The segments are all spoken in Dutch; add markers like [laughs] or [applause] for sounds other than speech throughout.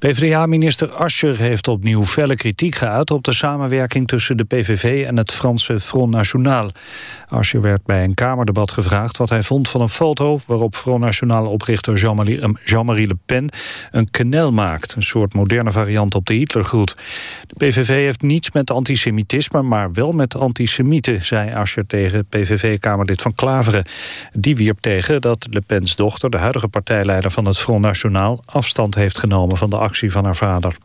PvdA-minister Ascher heeft opnieuw felle kritiek geuit... op de samenwerking tussen de PVV en het Franse Front National. Ascher werd bij een Kamerdebat gevraagd wat hij vond van een foto... waarop Front National-oprichter Jean-Marie Le Pen een knel maakt. Een soort moderne variant op de Hitlergroet. De PVV heeft niets met antisemitisme, maar wel met antisemieten... zei Ascher tegen PVV-kamerlid van Klaveren. Die wierp tegen dat Le Pens dochter, de huidige partijleider van het Front National... afstand heeft genomen van de van haar vader.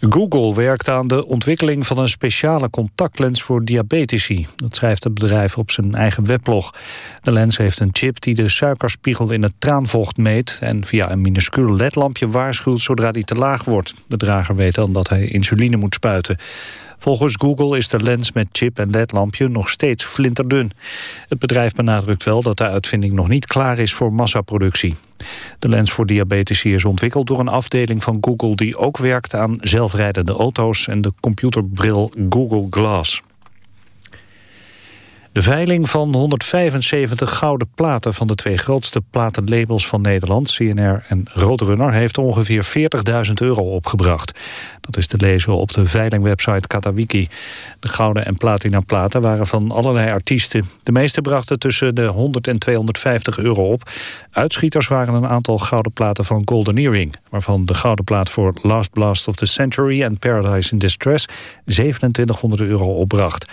Google werkt aan de ontwikkeling van een speciale contactlens voor diabetici. Dat schrijft het bedrijf op zijn eigen weblog. De lens heeft een chip die de suikerspiegel in het traanvocht meet... en via een minuscuul ledlampje waarschuwt zodra die te laag wordt. De drager weet dan dat hij insuline moet spuiten. Volgens Google is de lens met chip en ledlampje nog steeds flinterdun. Het bedrijf benadrukt wel dat de uitvinding nog niet klaar is voor massaproductie. De lens voor diabetici is ontwikkeld door een afdeling van Google... die ook werkt aan zelfrijdende auto's en de computerbril Google Glass. De veiling van 175 gouden platen van de twee grootste platenlabels van Nederland, CNR en Roadrunner, heeft ongeveer 40.000 euro opgebracht. Dat is te lezen op de veilingwebsite Katawiki. De gouden en platina platen waren van allerlei artiesten. De meeste brachten tussen de 100 en 250 euro op. Uitschieters waren een aantal gouden platen van Golden Earring, waarvan de gouden plaat voor Last Blast of the Century en Paradise in Distress 2700 euro opbracht.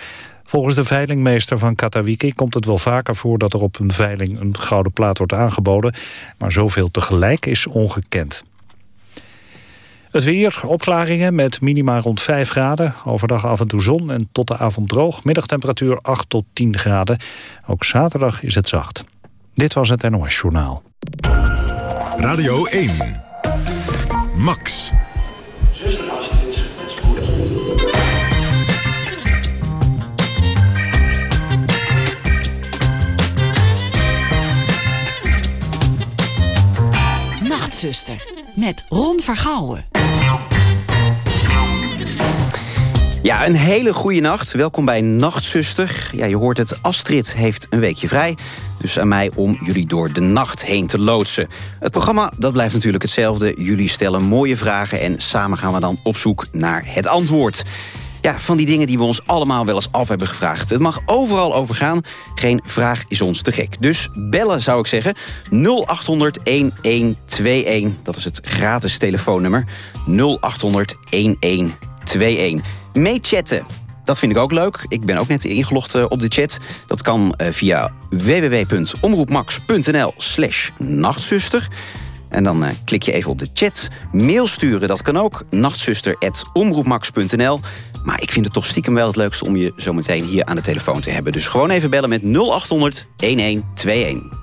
Volgens de veilingmeester van Katawiki komt het wel vaker voor... dat er op een veiling een gouden plaat wordt aangeboden. Maar zoveel tegelijk is ongekend. Het weer, opklaringen met minima rond 5 graden. Overdag af en toe zon en tot de avond droog. Middagtemperatuur 8 tot 10 graden. Ook zaterdag is het zacht. Dit was het NOS Journaal. Radio 1. Max. Nachtzuster met Ron Vergouwen. Ja, een hele goede nacht. Welkom bij Nachtzuster. Ja, je hoort het, Astrid heeft een weekje vrij. Dus aan mij om jullie door de nacht heen te loodsen. Het programma dat blijft natuurlijk hetzelfde. Jullie stellen mooie vragen en samen gaan we dan op zoek naar het antwoord. Ja, van die dingen die we ons allemaal wel eens af hebben gevraagd. Het mag overal over gaan. Geen vraag is ons te gek. Dus bellen zou ik zeggen. 0800 1121. Dat is het gratis telefoonnummer. 0800 1121. Meechatten. Dat vind ik ook leuk. Ik ben ook net ingelogd eh, op de chat. Dat kan eh, via www.omroepmax.nl slash nachtzuster. En dan uh, klik je even op de chat. Mail sturen, dat kan ook. Nachtzuster.omroepmax.nl Maar ik vind het toch stiekem wel het leukste om je zometeen hier aan de telefoon te hebben. Dus gewoon even bellen met 0800 1121.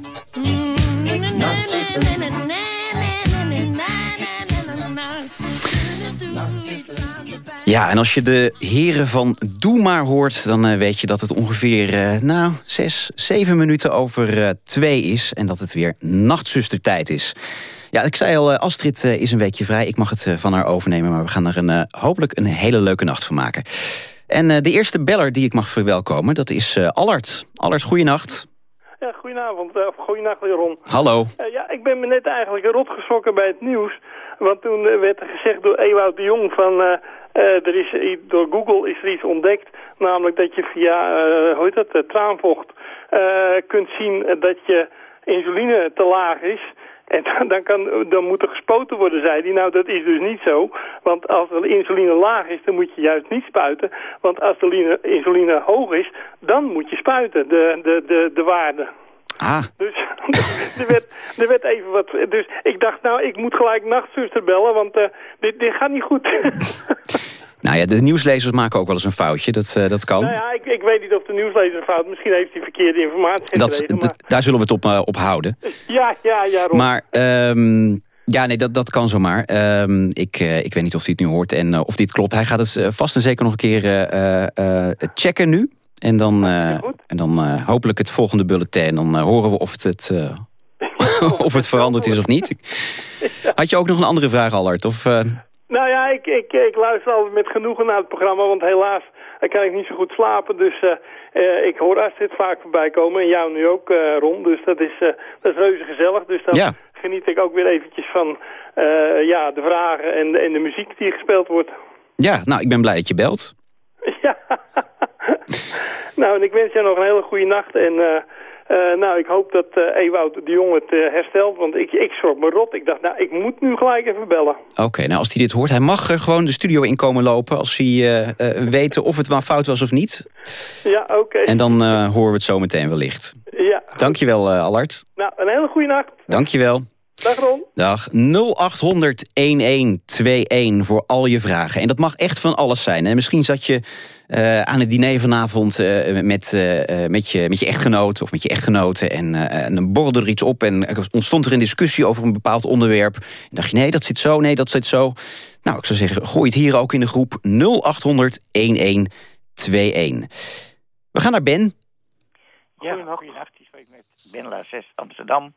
Ja, en als je de heren van Doe Maar hoort... dan eh, weet je dat het ongeveer eh, nou, zes, zeven minuten over eh, twee is... en dat het weer nachtzustertijd is. Ja, ik zei al, Astrid is een weekje vrij. Ik mag het van haar overnemen, maar we gaan er een, hopelijk een hele leuke nacht van maken. En de eerste beller die ik mag verwelkomen, dat is Allard. Allard, goeienacht. Ja, goedenavond. Uh, goedenacht, Ron. Hallo. Ja, ik ben me net eigenlijk rot geschrokken bij het nieuws. Want toen werd er gezegd door Ewout de Jong van... eh, er is, door Google is er iets ontdekt. Namelijk dat je via, eh, hoe heet dat, eh, traanvocht... kunt zien dat je insuline te laag is... En [laughs] dan, kan, dan moet er gespoten worden, zei hij. Nou, dat is dus niet zo. Want als de insuline laag is, dan moet je juist niet spuiten. Want als de line- insuline hoog is, dan moet je spuiten, de, de, de, de waarde. Ah, Dus [laughs] er, werd, er werd even wat... Dus ik dacht, nou, ik moet gelijk nachtzuster bellen, want dit, dit gaat niet goed. [laughs] nou ja, de nieuwslezers maken ook wel eens een foutje. Dat, eh, dat kan. nou ja, ik, ik weet niet of de nieuwslezer een fout... Misschien heeft hij verkeerde informatie dat, gekregen, maar... d- daar zullen we het op, eh, op houden. [laughs] Ja, ja, ja. Maar ehm, ja, nee, dat, dat kan zomaar. Ehm, ik, eh, ik weet niet of hij het nu hoort en of dit klopt. Hij gaat het vast en zeker nog een keer checken nu. En dan, en dan hopelijk het volgende bulletin. Dan horen we of het, het, [laughs] [laughs] of het veranderd is of niet. Had je ook nog een andere vraag, Allard? Of, Nou ja, ik, ik, ik luister altijd met genoegen naar het programma, want helaas kan ik niet zo goed slapen. Dus eh, eh, ik hoor Astrid vaak voorbij komen en jou nu ook, eh Ron. Dus dat is, dat is reuze gezellig. Dus dan Ja. geniet ik ook weer eventjes van ja, de vragen en, de- en de muziek die gespeeld wordt. ja, nou, ik ben blij dat je belt. [laughs] Ja. nou, en ik wens jou nog een hele goede nacht. En nou, ik hoop dat eh Ewout de Jong het eh, herstelt. Want ik, ik schrok me rot. Ik dacht, nou, ik moet nu gelijk even bellen. Oké, nou als hij dit hoort, hij mag gewoon de studio in komen lopen... als hij eh, eh, weet of het wel fout was of niet. Ja, oké. En dan eh, horen we het zo meteen wellicht. Ja. Dankjewel, eh Allard. Nou, een hele goede nacht. Dankjewel. Dag Ron. Dag 0800 1121 voor al je vragen. En dat mag echt van alles zijn. En misschien zat je eh, aan het diner vanavond eh, met, eh, met, je, met je echtgenoot of met je echtgenoten. En, eh, en dan borrelde er iets op en er ontstond er een discussie over een bepaald onderwerp. En dacht je, nee, dat zit zo, nee, dat zit zo. Nou, ik zou zeggen, gooi het hier ook in de groep 0800 1121. We gaan naar Ben. Ja, goeienacht. Ik spreek met Ben La 6 Amsterdam.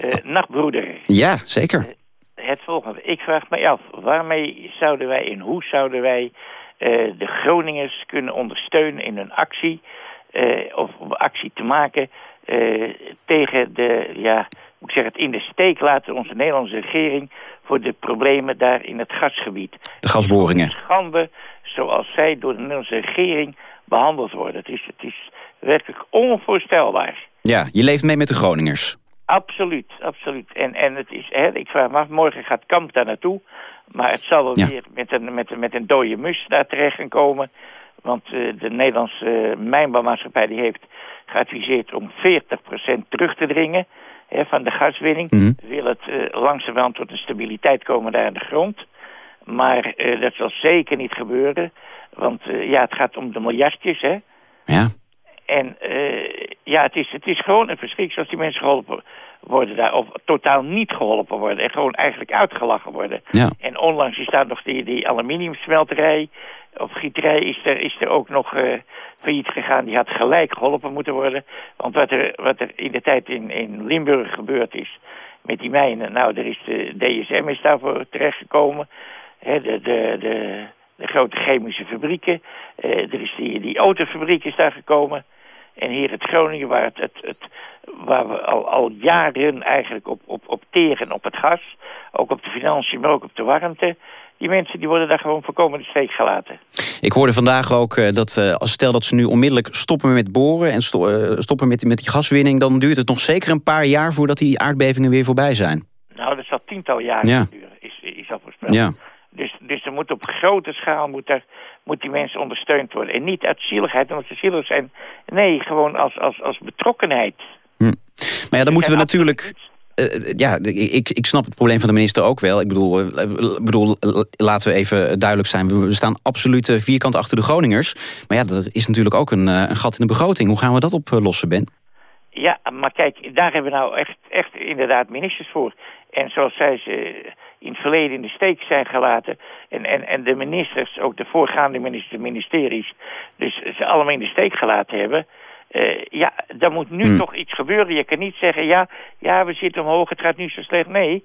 Eh, nachtbroeder, Ja, zeker. het volgende. Ik vraag mij af, waarmee zouden wij en hoe zouden wij eh, de Groningers kunnen ondersteunen in hun actie, eh, of om actie te maken eh, tegen de, ja, moet ik zeggen, het in de steek laten onze Nederlandse regering voor de problemen daar in het gasgebied. De gasboringen. Schande zoals zij door de Nederlandse regering behandeld worden. Het is, het is werkelijk onvoorstelbaar. Ja, je leeft mee met de Groningers. Absoluut, absoluut. En, en het is, hè, ik vraag me af, morgen gaat Kamp daar naartoe. Maar het zal wel Ja. weer met een, met, een, met een dode mus daar terecht gaan komen. Want eh, de Nederlandse uh, mijnbouwmaatschappij die heeft geadviseerd om 40% terug te dringen hè, van de gaswinning. Mhm. Wil het uh, langzamerhand tot een stabiliteit komen daar in de grond. Maar eh, dat zal zeker niet gebeuren. Want eh, ja, het gaat om de miljardjes, hè. Ja. En eh, ja, het is, het is gewoon een verschrik zoals die mensen geholpen worden daar. Of totaal niet geholpen worden. En gewoon eigenlijk uitgelachen worden. Ja. En onlangs is daar nog die, die aluminiumsmelterij of gieterij is er, is er ook nog eh failliet gegaan. Die had gelijk geholpen moeten worden. Want wat er, wat er in de tijd in, in Limburg gebeurd is met die mijnen. Nou, er is de DSM is daarvoor terechtgekomen. De, de, de, de grote chemische fabrieken. Eh, er is die, die autofabriek is daar gekomen. En hier het Groningen, waar, het, het, het, waar we al, al jaren eigenlijk op, op, op teren op het gas. Ook op de financiën, maar ook op de warmte. Die mensen die worden daar gewoon voorkomen de steek gelaten. Ik hoorde vandaag ook eh, dat eh, als stel dat ze nu onmiddellijk stoppen met boren... en eh, stoppen met, met die gaswinning... dan duurt het nog zeker een paar jaar voordat die aardbevingen weer voorbij zijn. Nou, dat zal tiental jaren Ja. duren, is, is al voorspeld. Ja. Dus, dus er moet op grote schaal moet er, moet die mensen ondersteund worden. En niet uit zieligheid, omdat ze zielig zijn. Nee, gewoon als, als, als betrokkenheid. Maar ja, dan moeten we natuurlijk... eh, ja, ik, ik snap het probleem van de minister ook wel. Ik bedoel, eh, bedoel laten we even duidelijk zijn. We staan absoluut eh, vierkant achter de Groningers. Maar ja, er is natuurlijk ook een, een gat in de begroting. Hoe gaan we dat oplossen, Ben? Ja, maar kijk, daar hebben we nou echt, echt inderdaad ministers voor. En zoals zij ze in het verleden in de steek zijn gelaten. En, en, en de ministers, ook de voorgaande ministers, de ministeries... dus ze allemaal in de steek gelaten hebben... eh, ja, dan moet nu Hmm. toch iets gebeuren. Je kan niet zeggen, ja, ja, we zitten omhoog, het gaat nu zo slecht. Nee,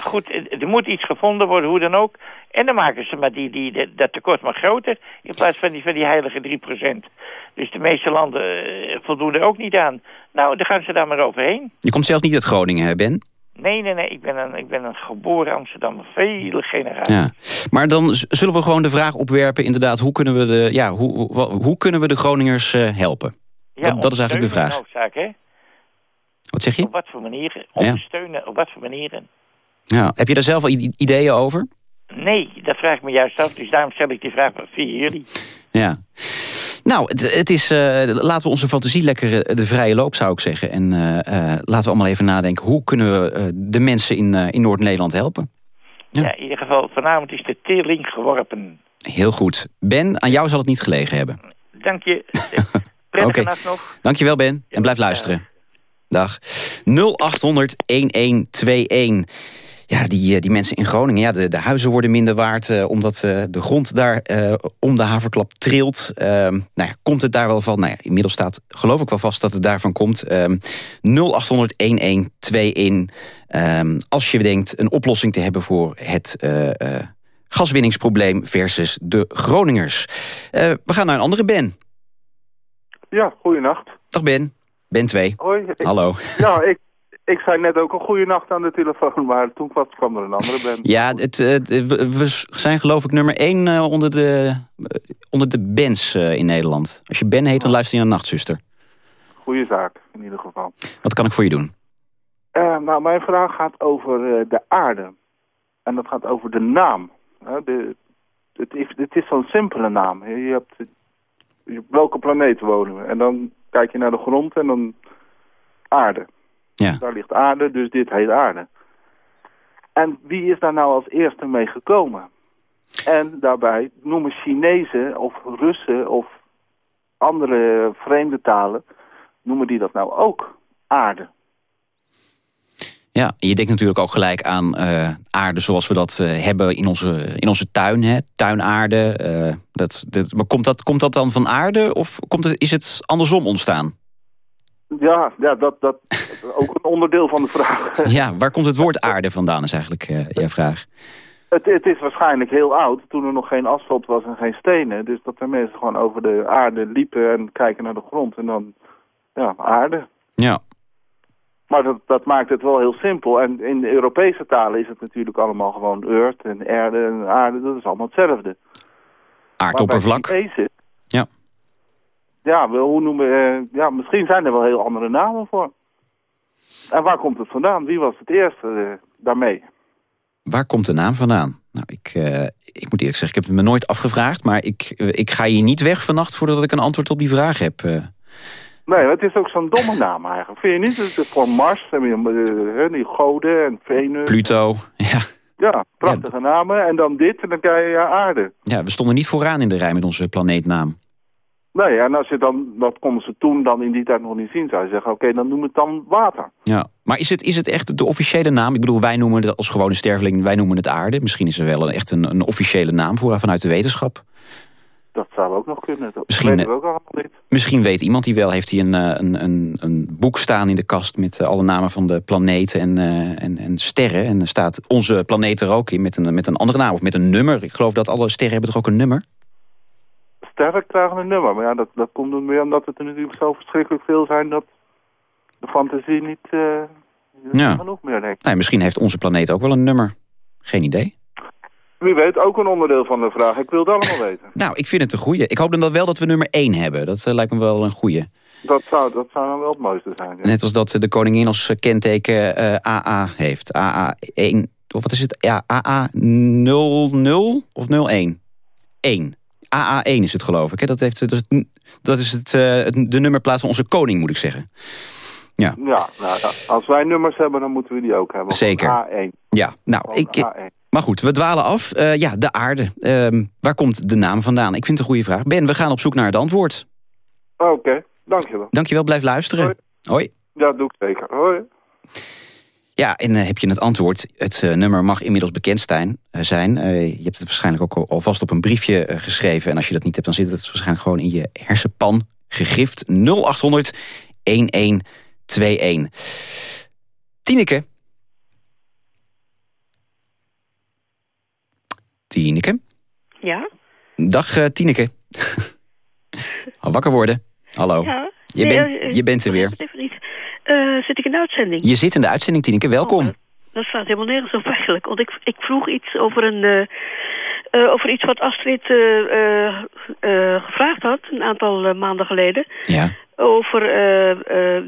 goed, eh, er moet iets gevonden worden, hoe dan ook. En dan maken ze maar die, die, dat- dat tekort maar groter... in plaats van die, van die heilige 3%. Dus de meeste landen eh, voldoen er ook niet aan. Nou, dan gaan ze daar maar overheen. je komt zelf niet uit Groningen, hè, Ben? Nee, nee, nee, ik ben een, ik ben een geboren Amsterdammer. Vele generaties. Ja. Maar dan zullen we gewoon de vraag opwerpen, inderdaad... hoe kunnen we de, ja, hoe, hoe, kunnen we de Groningers eh, helpen? Ja, dat- dat is eigenlijk de vraag. hè? Wat zeg je? Op wat voor manieren? Ondersteunen, op wat voor manieren? Ja. Heb je daar zelf al ideeën over? Nee, dat vraag ik me juist af. Dus daarom stel ik die vraag via jullie. Ja. Nou, het, het is, eh, laten we onze fantasie lekker eh, de vrije loop, zou ik zeggen. En eh, laten we allemaal even nadenken... hoe kunnen we de mensen in, in Noord-Nederland helpen? Ja. Ja. in ieder geval, vanavond is de teerling geworpen. Heel goed. Ben, aan jou zal het niet gelegen hebben. Dank je. [laughs] Prettige Oké. nacht nog. Dankjewel, Ben. En blijf luisteren. Dag. 0800-1121. Ja, die, eh, die mensen in Groningen, ja, de, de huizen worden minder waard... eh, omdat eh, de grond daar om de haverklap trilt. Ehm, nou ja, komt het daar wel van? Nou ja, inmiddels staat geloof ik wel vast dat het daarvan komt. Ehm 0800-1121. Ehm, als je denkt een oplossing te hebben voor het... gaswinningsprobleem versus de Groningers. We gaan naar een andere Ben. Ja, goeienacht. Dag Ben. Ben 2. Hoi. Ik- Hallo. Ja, ik, ik zei net ook een goeienacht aan de telefoon, maar toen kwam, er een andere band. Ja, het, eh, we, zijn geloof ik nummer 1 onder, de, eh, onder de bands eh, in Nederland. Als je Ben heet, dan luister je naar Nachtzuster. Goeie zaak, in ieder geval. Wat kan ik voor je doen? Eh, nou, mijn vraag gaat over eh, de aarde. En dat gaat over de naam. De, het is, het is zo'n simpele naam. Je hebt, je hebt welke planeet wonen we? En dan kijk je naar de grond en dan aarde. Ja. Daar ligt aarde, dus dit heet aarde. En wie is daar nou als eerste mee gekomen? En daarbij noemen Chinezen of Russen of andere vreemde talen, noemen die dat nou ook aarde? Ja, je denkt natuurlijk ook gelijk aan eh, aarde zoals we dat eh, hebben in onze, in onze tuin. Hè? Tuinaarde. eh, dat, dat, maar komt dat, komt dat dan van aarde of komt het, is het andersom ontstaan? Ja, ja dat, dat [laughs] ook een onderdeel van de vraag. Ja, waar komt het woord aarde vandaan is eigenlijk eh, jouw vraag. Het, het is waarschijnlijk heel oud, toen er nog geen asfalt was en geen stenen. Dus dat de mensen gewoon over de aarde liepen en kijken naar de grond en dan, ja, aarde. Ja, Maar dat, dat maakt het wel heel simpel. En in de Europese talen is het natuurlijk allemaal gewoon earth en erde en aarde. Dat is allemaal hetzelfde. aardoppervlak. Maar bij. Ja, hoe noemen, eh, ja, misschien zijn er wel heel andere namen voor. En waar komt het vandaan? Wie was het eerste eh, daarmee? Waar komt de naam vandaan? Nou, ik, eh, ik moet eerlijk zeggen, ik heb het me nooit afgevraagd... maar ik, ik ga hier niet weg vannacht voordat ik een antwoord op die vraag heb. Nee, het is ook zo'n domme naam eigenlijk. Vind je niet? Het is voor Mars, eh, die goden en Venus. Pluto, ja. Ja, prachtige namen. En dan dit, en dan krijg je aarde. Ja, we stonden niet vooraan in de rij met onze planeetnaam. Nee, en als je dan, dat konden ze toen dan in die tijd nog niet zien, zou je zeggen, oké, dan noem het dan water. Ja, maar is het, is het echt de officiële naam? Ik bedoel, wij noemen het als gewone sterveling, wij noemen het aarde. Misschien is er wel een, echt een, een officiële naam voor vanuit de wetenschap. Dat zou ook nog kunnen. Dat Misschien, we ook. Misschien weet iemand die wel, heeft hij een, eh, een, een, een boek staan in de kast met eh, alle namen van de planeten en, eh, en, en sterren. En er staat onze planeet er ook in met een, met een andere naam of met een nummer. Ik geloof dat alle sterren hebben toch ook een nummer? Sterren krijgen een nummer, maar ja, dat, dat komt er meer omdat het er natuurlijk zo verschrikkelijk veel zijn dat de fantasie niet eh, Ja. genoeg meer denkt. Nou, misschien heeft onze planeet ook wel een nummer. Geen idee. Wie weet, ook een onderdeel van de vraag. Ik wil het allemaal [laughs] weten. Nou, ik vind het een goeie. Ik hoop dan dat wel dat we nummer 1 hebben. Dat eh, lijkt me wel een goeie. Dat zou, dat zou dan wel het mooiste zijn. ja. Net als dat de koningin als kenteken eh, AA heeft. AA1, of wat is het? Ja, AA00 of 01? 1. AA1 is het geloof ik. Hè? Dat, heeft, dat is, het- dat is het, eh, het- de nummerplaat van onze koning, moet ik zeggen. Ja, Ja, nou, als wij nummers hebben, dan moeten we die ook hebben. Zeker. A1. ja. nou, ik, A1. maar goed, we dwalen af. Eh, ja, de aarde. Ehm, waar komt de naam vandaan? Ik vind het een goede vraag. Ben, we gaan op zoek naar het antwoord. Oké, dankjewel. Dankjewel, blijf luisteren. Hoi. Hoi. Ja, doe ik zeker. Hoi. Ja, en eh, heb je het antwoord? Het eh, nummer mag inmiddels bekend zijn. eh, zijn. Je hebt het waarschijnlijk ook al- alvast op een briefje geschreven. En als je dat niet hebt, dan zit het waarschijnlijk gewoon in je hersenpan. Gegrift 0800 1121. Tineke. Tineke. Ja? Dag eh, Tineke. [laughs] Al wakker worden. Hallo. Ja. Je, bent, je bent er weer. Eh, zit ik in de uitzending? Je zit in de uitzending, Tineke. Welkom. Oh, dat staat helemaal nergens op eigenlijk. Want ik, ik vroeg iets over, een, eh, eh, over iets wat Astrid gevraagd had... een aantal maanden geleden. Ja. Over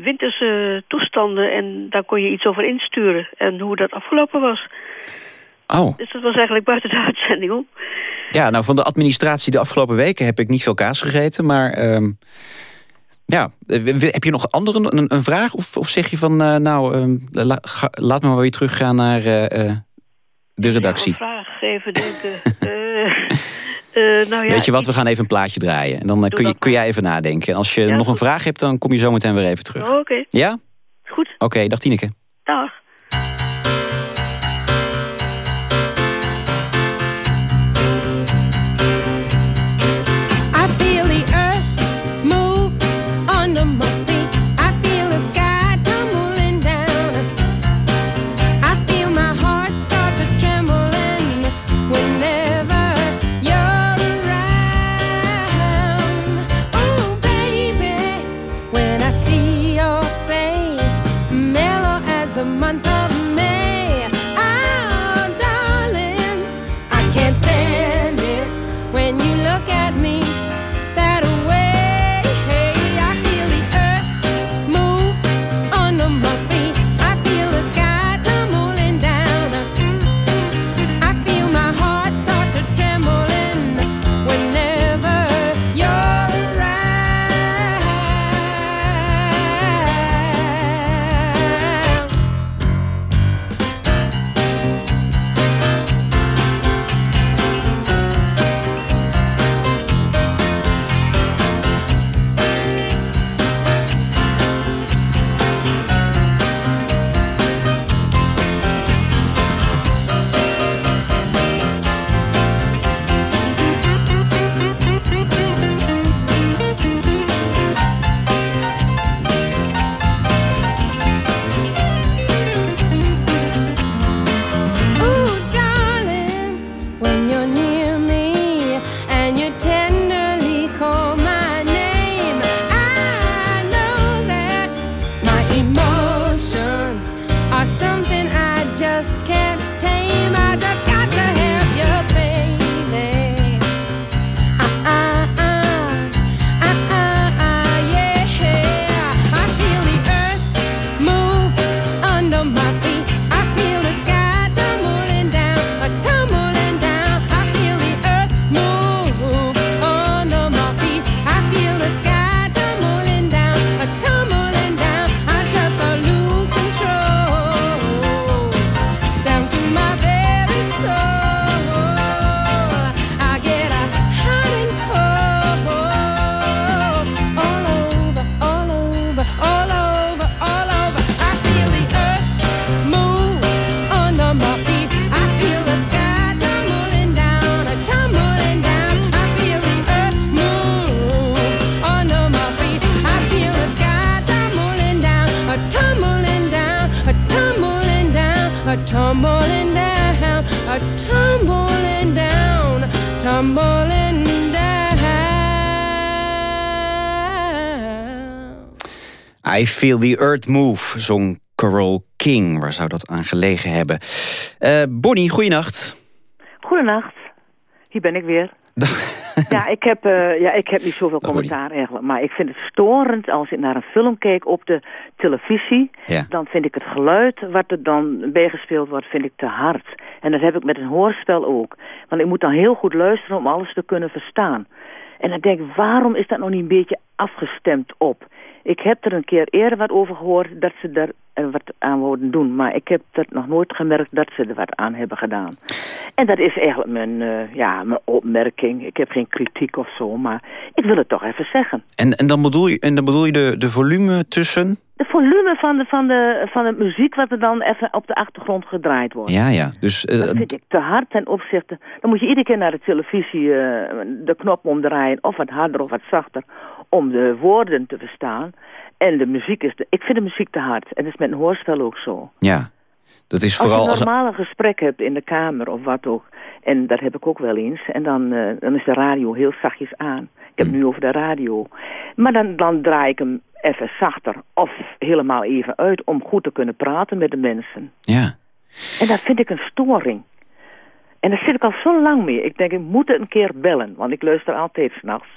winterse toestanden. En daar kon je iets over insturen. En hoe dat afgelopen was. Oh. Dus dat was eigenlijk buiten de [laughs] uitzending om. Ja, nou van de administratie de afgelopen weken heb ik niet veel kaas gegeten, maar ehm, ja, Eh, heb je nog andere een, een vraag of, of zeg je van eh, nou ehm, la- ga- laat me maar weer teruggaan naar eh, de redactie. Een vraag, even denken. [laughs] Nou ja, Weet je wat, we ik- gaan even een plaatje draaien en dan kun, je, kun jij even nadenken. En als je Ja, nog een vraag hebt, dan kom je zo meteen weer even terug. Oh, Oké, Ja? goed. Oké, dag Tineke. Dag. Tumbling down, a tumbling down, tumbling down. I Feel the Earth Move, zong Carole King. Waar zou dat aan gelegen hebben? Eh Bonnie, goeienacht. Goedenacht, hier ben ik weer. [laughs] ja, ik heb, eh, ja, ik heb niet zoveel commentaar eigenlijk. Maar ik vind het storend als ik naar een film keek op de televisie. Ja. Dan vind ik het geluid wat er dan bijgespeeld wordt, vind ik te hard. En dat heb ik met een hoorspel ook. Want ik moet dan heel goed luisteren om alles te kunnen verstaan. En dan denk ik, waarom is dat nog niet een beetje afgestemd op? Ik heb er een keer eerder wat over gehoord dat ze er wat aan wilden doen. Maar ik heb dat nog nooit gemerkt dat ze er wat aan hebben gedaan. En dat is eigenlijk mijn, eh, ja, mijn opmerking. Ik heb geen kritiek of zo, maar ik wil het toch even zeggen. En, en, dan bedoel je, en dan bedoel je de, de volume tussen... De volume van de, van, de, van de muziek wat er dan even op de achtergrond gedraaid wordt. Ja, ja. Dus, eh, Dat vind ik te hard ten opzichte... Dan moet je iedere keer naar de televisie eh, de knop omdraaien... of wat harder of wat zachter... om de woorden te verstaan. En de muziek is... De, ik vind de muziek te hard. En dat is met een hoorspel ook zo. ja. Dat is Als vooral... je Als, een normaal gesprek hebt in de kamer of wat ook... en dat heb ik ook wel eens... en dan, eh, dan is de radio heel zachtjes aan. Ik heb het nu over de radio. Maar dan, dan draai ik hem even zachter of helemaal even uit... om goed te kunnen praten met de mensen. ja. En dat vind ik een storing. En daar zit ik al zo lang mee. Ik denk, ik moet een keer bellen, want ik luister altijd s'nachts.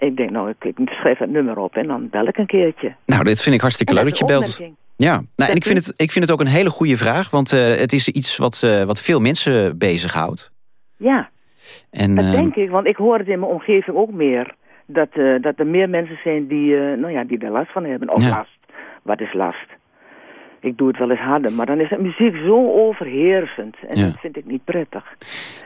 Ik denk, nou, ik, ik schrijf het nummer op en dan bel ik een keertje. Nou, dit vind ik hartstikke leuk dat je belt. Ja, nou, en ik vind, het, ik vind het ook een hele goede vraag. Want eh, het is iets wat, eh, wat veel mensen bezighoudt. Ja, En, dat eh, denk ik, want ik hoor het in mijn omgeving ook meer. Dat, eh, dat er meer mensen zijn die, nou ja, die er last van hebben. Of Ja. last. Wat is last? Ik doe het wel eens harder, maar dan is het muziek zo overheersend. En Ja. dat vind ik niet prettig.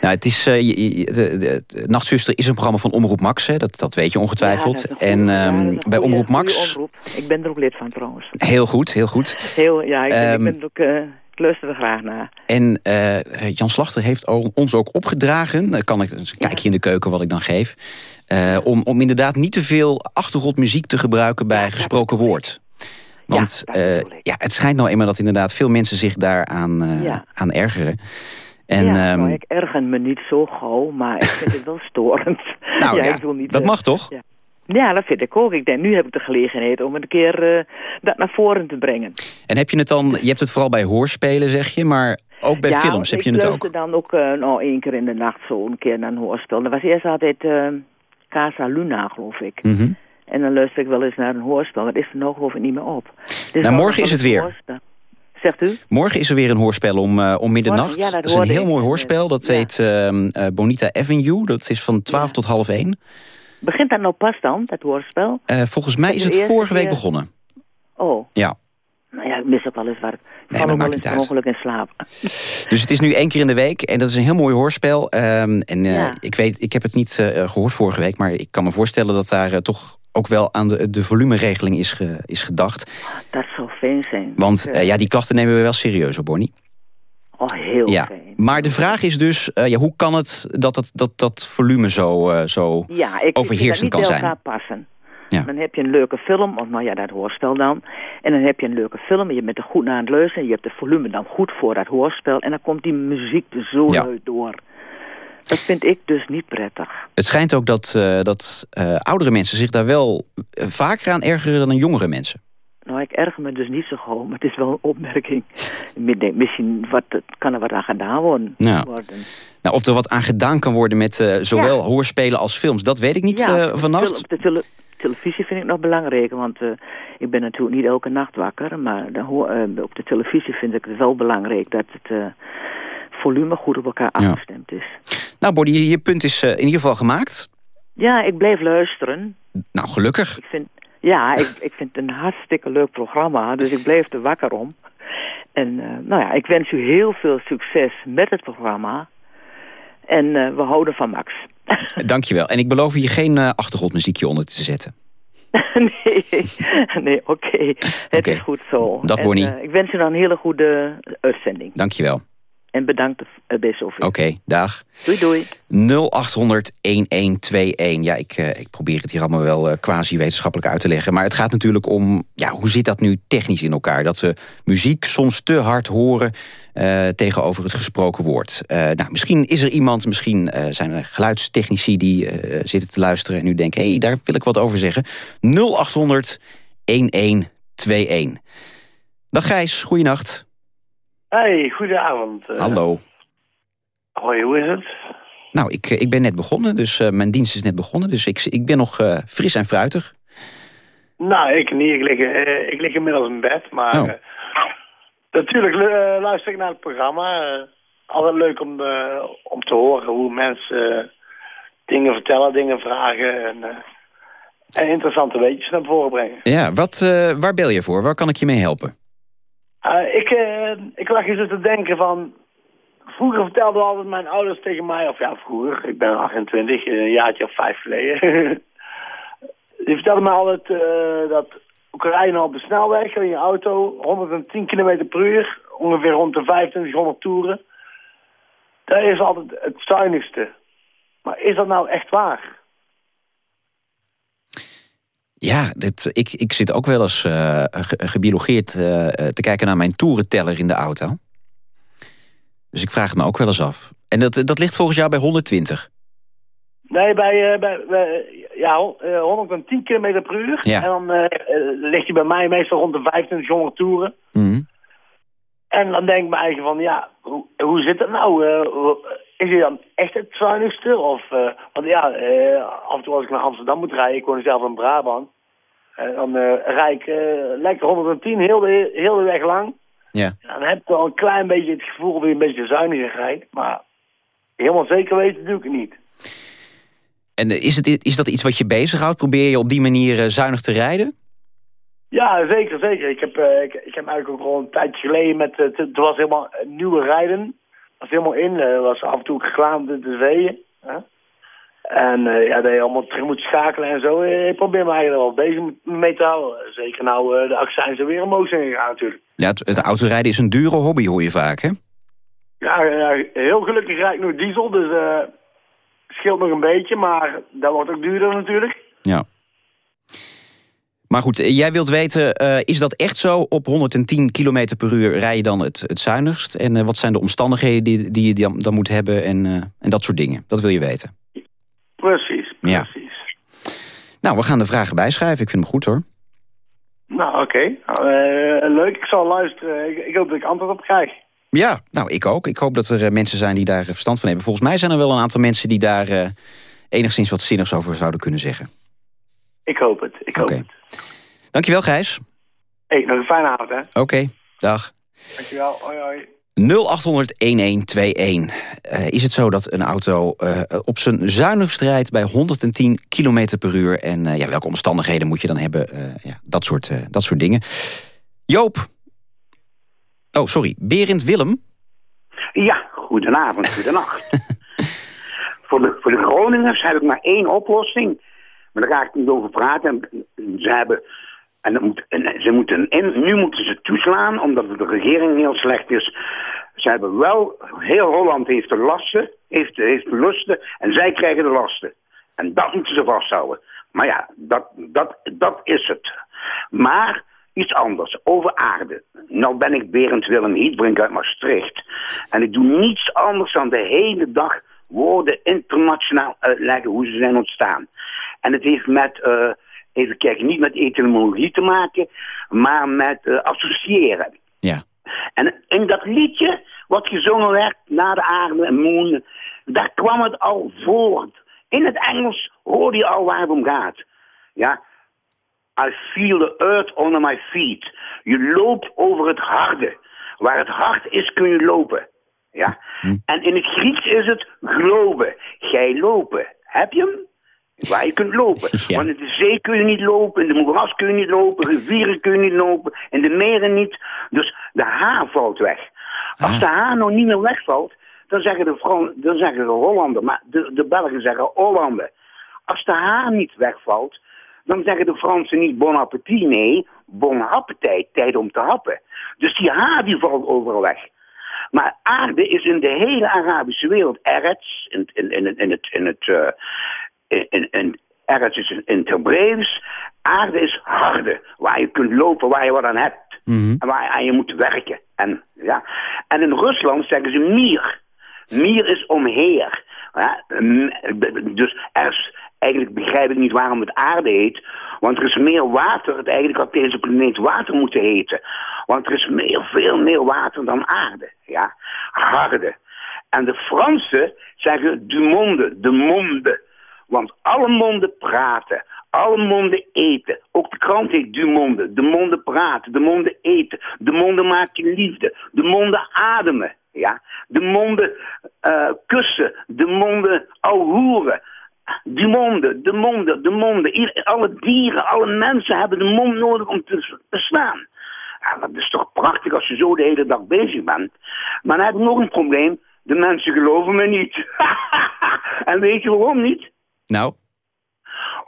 Nou, het is, eh, je- de, de, de Nachtzuster is een programma van Omroep Max, hè? Dat, dat weet je ongetwijfeld. Ja, en ehm, bij Omroep Max, omroep. Ik ben er ook lid van trouwens. heel goed, heel goed. Heel, ja, ik ben, Ehm, ik ben er ook, eh, ik luister er graag naar. En eh, Jan Slachter heeft al- ons ook opgedragen, kan ik eens een kijkje in de keuken wat ik dan geef, om, om inderdaad niet te veel achtergrondmuziek te gebruiken bij gesproken woord. Want eh, ik. ja, het schijnt nou eenmaal dat inderdaad veel mensen zich daaraan eh Ja. aan ergeren. En, ja, ehm, nou, ik erger me niet zo gauw, maar ik vind het wel [laughs] storend. nou ja, ik wil niet, dat eh, mag toch? Ja. Ja, dat vind ik ook. Ik denk, nu heb ik de gelegenheid om een keer eh, dat naar voren te brengen. En heb je het dan, je hebt het vooral bij hoorspelen zeg je, maar ook bij ja, films heb je het ik ook? luister dan ook eh, nou, één keer in de nacht zo een keer naar een hoorspel. Dat was eerst altijd eh, Casa Luna, geloof ik. Mhm. En dan luister ik wel eens naar een hoorspel. Dat is er nou geloof ik niet meer op. Dus Nou, morgen is het weer. hoorspel. Zegt u? Morgen is er weer een hoorspel om, eh, om middernacht. Ja, dat dat is een heel ik. mooi hoorspel. Dat Ja. heet ehm, eh, Bonita Avenue. Dat is van 12 Ja. tot half 1. Begint dat nou pas dan, dat hoorspel? Eh, volgens mij is is het vorige week begonnen. Oh, Ja. nou ja, ik mis ook wel eens wat. Ik val niet uit. ongeluk in slaap. Dus het is nu één keer in de week. En dat is een heel mooi hoorspel. Ehm, en Ja. ik, weet, ik heb het niet eh, gehoord vorige week. Maar ik kan me voorstellen dat daar toch ook wel aan de, de volumeregeling is, ge- is gedacht. Dat zou fijn zijn. Want Ik, eh, ja, die klachten nemen we wel serieus op, Bonnie. Oh, heel Ja. fijn. Maar de vraag is dus, eh, ja, hoe kan het dat dat, dat, dat volume zo, eh, zo Ja, ik overheersend kan zijn? bij elkaar passen. Ja. Dan heb je een leuke film, of nou ja, dat hoorspel dan. En dan heb je een leuke film en je bent er goed naar aan het luisteren. Je hebt het volume dan goed voor dat hoorspel. En dan komt die muziek er zo Ja. uit door. Dat vind ik dus niet prettig. Het schijnt ook dat, eh, dat eh, oudere mensen zich daar wel eh, vaker aan ergeren dan jongere mensen. Nou, ik erger me dus niet zo gauw, maar het is wel een opmerking. Misschien wat, kan er wat aan gedaan worden. Worden. Nou, of er wat aan gedaan kan worden met zowel hoorspelen als films, dat weet ik niet Ja, op de vannacht. tele- Op de tele- televisie vind ik nog belangrijk, want ik ben natuurlijk niet elke nacht wakker. Maar de op de televisie vind ik het wel belangrijk dat het volume goed op elkaar Ja. afgestemd is. Nou, Bodie, je, je punt is eh, in ieder geval gemaakt. Ja, ik blijf luisteren. Nou, gelukkig. Ik vind, ja, ik, ik vind het een hartstikke leuk programma, dus ik blijf er wakker om. En eh, nou ja, ik wens u heel veel succes met het programma. En eh, we houden van Max. [laughs] Dankjewel. En ik beloof je geen achtergrondmuziekje onder te zetten. [laughs] nee, nee oké. Het Oké. is goed zo. Dag, En, Bonnie. eh, ik wens u dan een hele goede uitzending. Dankjewel. En bedankt uh, bij Sophie. Oké, dag. Doei doei. 0800 1121. Ja, ik, uh, ik probeer het hier allemaal wel uh, quasi-wetenschappelijk uit te leggen. Maar het gaat natuurlijk om, ja, hoe zit dat nu technisch in elkaar? Dat we muziek soms te hard horen uh, tegenover het gesproken woord. nou, misschien is er iemand, misschien zijn er geluidstechnici die zitten te luisteren... en nu denken, hé, hey, daar wil ik wat over zeggen. 0800 1121. Dag Gijs, goeienacht. Hey, goedenavond. Uh, Hallo. Hoi, hoe is het? Nou, ik, ik ben net begonnen, dus uh, mijn dienst is net begonnen. Dus ik, ik ben nog uh, fris en fruitig. Nou, ik niet. Ik lig, ik lig inmiddels in bed, maar... Oh. natuurlijk luister ik naar het programma. altijd leuk om, om te horen hoe mensen dingen vertellen, dingen vragen... En, en interessante weetjes naar voren brengen. Ja, wat, waar bel je voor? Waar kan ik je mee helpen? Uh, ik, uh, ik lag eens te denken van... Vroeger vertelden altijd mijn ouders tegen mij... Of ja, vroeger. Ik ben 28, een jaartje of vijf geleden. [laughs] Die vertelden mij altijd uh, dat... Rijden op de snelweg in je auto... 110 km per uur. Ongeveer rond de 2500 toeren. Dat is altijd het zuinigste. Maar is dat nou echt waar? Ja, dit, ik, ik zit ook wel eens uh, ge, gebiologeerd uh, te kijken naar mijn toerenteller in de auto. Dus ik vraag het me ook wel eens af. En dat, dat ligt volgens jou bij 120? Nee, bij, uh, bij, bij ja, 110 km per uur. Ja. En dan ligt hij bij mij meestal rond de 2500 toeren. Mm -hmm. En dan denk ik me eigenlijk van, ja, hoe, hoe zit het nou? Is hij dan echt het zuinigste? Of, want ja, af en toe als ik naar Amsterdam moet rijden, ik woon zelf in Brabant. En dan rijd ik lekker 110 heel de, heel de weg lang. Ja. Dan heb ik wel een klein beetje het gevoel dat je een beetje zuiniger rijdt. Maar helemaal zeker weten doe ik het niet. En is, het, is dat iets wat je bezighoudt? Probeer je op die manier zuinig te rijden? Ja, zeker, zeker. Ik heb, ik, ik, heb eigenlijk ook al een tijdje geleden met... Het was helemaal nieuwe rijden. Was helemaal in. Er was af en toe reclame op de tv. En uh, ja, dat je allemaal terug moet schakelen en zo. Ik probeer me eigenlijk wel bezig mee te houden. Zeker nou uh, de accijns er weer omhoog zijn gegaan natuurlijk. Ja, het, het autorijden is een dure hobby, hoor je vaak, hè? Ja, ja heel gelukkig rijd ik nu diesel, dus uh, scheelt nog een beetje. Maar dat wordt ook duurder natuurlijk. Ja. Maar goed, jij wilt weten, uh, is dat echt zo? Op 110 km per uur rij je dan het, het zuinigst? En uh, wat zijn de omstandigheden die, die je dan, dan moet hebben en, uh, en dat soort dingen? Dat wil je weten. Precies, Ja. precies. Nou, we gaan de vragen bijschrijven. Ik vind hem goed, hoor. Nou, oké. Okay. leuk, ik zal luisteren. Ik, ik, hoop dat ik antwoord op krijg. Ja, nou, ik ook. Ik hoop dat er mensen zijn die daar verstand van hebben. Volgens mij zijn er wel een aantal mensen die daar enigszins wat zinnigs over zouden kunnen zeggen. Ik hoop het, ik hoop Oké. het. Dankjewel, Gijs. Hey, nog een fijne avond, hè. Oké, okay, dag. Dankjewel, hoi hoi. 0800-1121. Uh, is het zo dat een auto uh, op zijn zuinigst rijdt bij 110 km per uur? En uh, ja, welke omstandigheden moet je dan hebben? ja, dat, soort, dat soort dingen. Joop. Oh, sorry. Berend Willem. Ja, goedenavond, goedenacht. [laughs] voor, de, voor de Groningers heb ik maar één oplossing. Maar daar ga ik niet over praten. Ze hebben... En, moet, en ze moeten in, nu moeten ze toeslaan, omdat de regering heel slecht is. Ze hebben wel, heel Holland heeft de lasten, heeft, heeft de lusten, en zij krijgen de lasten. En dat moeten ze vasthouden. Maar ja, dat, dat, dat is het. Maar iets anders, over aarde. Nou ben ik Berend Willem Hietbrink uit Maastricht. En ik doe niets anders dan de hele dag woorden internationaal uitleggen hoe ze zijn ontstaan. En het heeft met... Uh, even kijken, niet met etymologie te maken, maar met uh, associëren. Ja. En in dat liedje, wat gezongen werd, na de aarde en moon, daar kwam het al voort. In het Engels hoorde je al waar het om gaat. Ja. I feel the earth under my feet. Je loopt over het harde. Waar het hard is, kun je lopen. Ja. Hm. En in het Grieks is het geloven. Gij lopen. Heb je hem? Waar je kunt lopen. [laughs] Ja. Want in de zee kun je niet lopen, in de moeras kun je niet lopen, rivieren kun je niet lopen, in de meren niet. Dus de H valt weg. Als Ah. de H nou niet meer wegvalt, dan zeggen de, Fran dan zeggen de Hollander, maar de, de Belgen zeggen Hollanden. Als de H niet wegvalt, dan zeggen de Fransen niet bon appetit, nee, bon appetijt, tijd om te happen. Dus die H die valt overal weg. Maar aarde is in de hele Arabische wereld erets, in, in, in, het- in het, in het, eh, in, in, erets is in, het Hebreeuws. Aarde is harde, waar je kunt lopen, waar je wat aan hebt. En waar je aan je moet werken. En, ja. en in Rusland zeggen ze mier. Mier is omheer. Ja, dus er is, eigenlijk begrijp ik niet waarom het aarde heet. Want er is meer water. Het eigenlijk had deze planeet water moeten heten. Want er is meer, veel meer water dan aarde. Ja, harde. En de Fransen zeggen du monde, de monde. Want alle monden praten. Alle monden eten. Ook de krant heet du monde. De monden praten. De monden eten. De monden maken liefde. De monden ademen. Ja. De monden eh, kussen. De monden hoeren. De monden, de monden, de monden. Alle dieren, alle mensen hebben de mond nodig om te bestaan. Ja, dat is toch prachtig als je zo de hele dag bezig bent. Maar dan heb ik nog een probleem. De mensen geloven me niet. [laughs] en weet je waarom niet? Nou,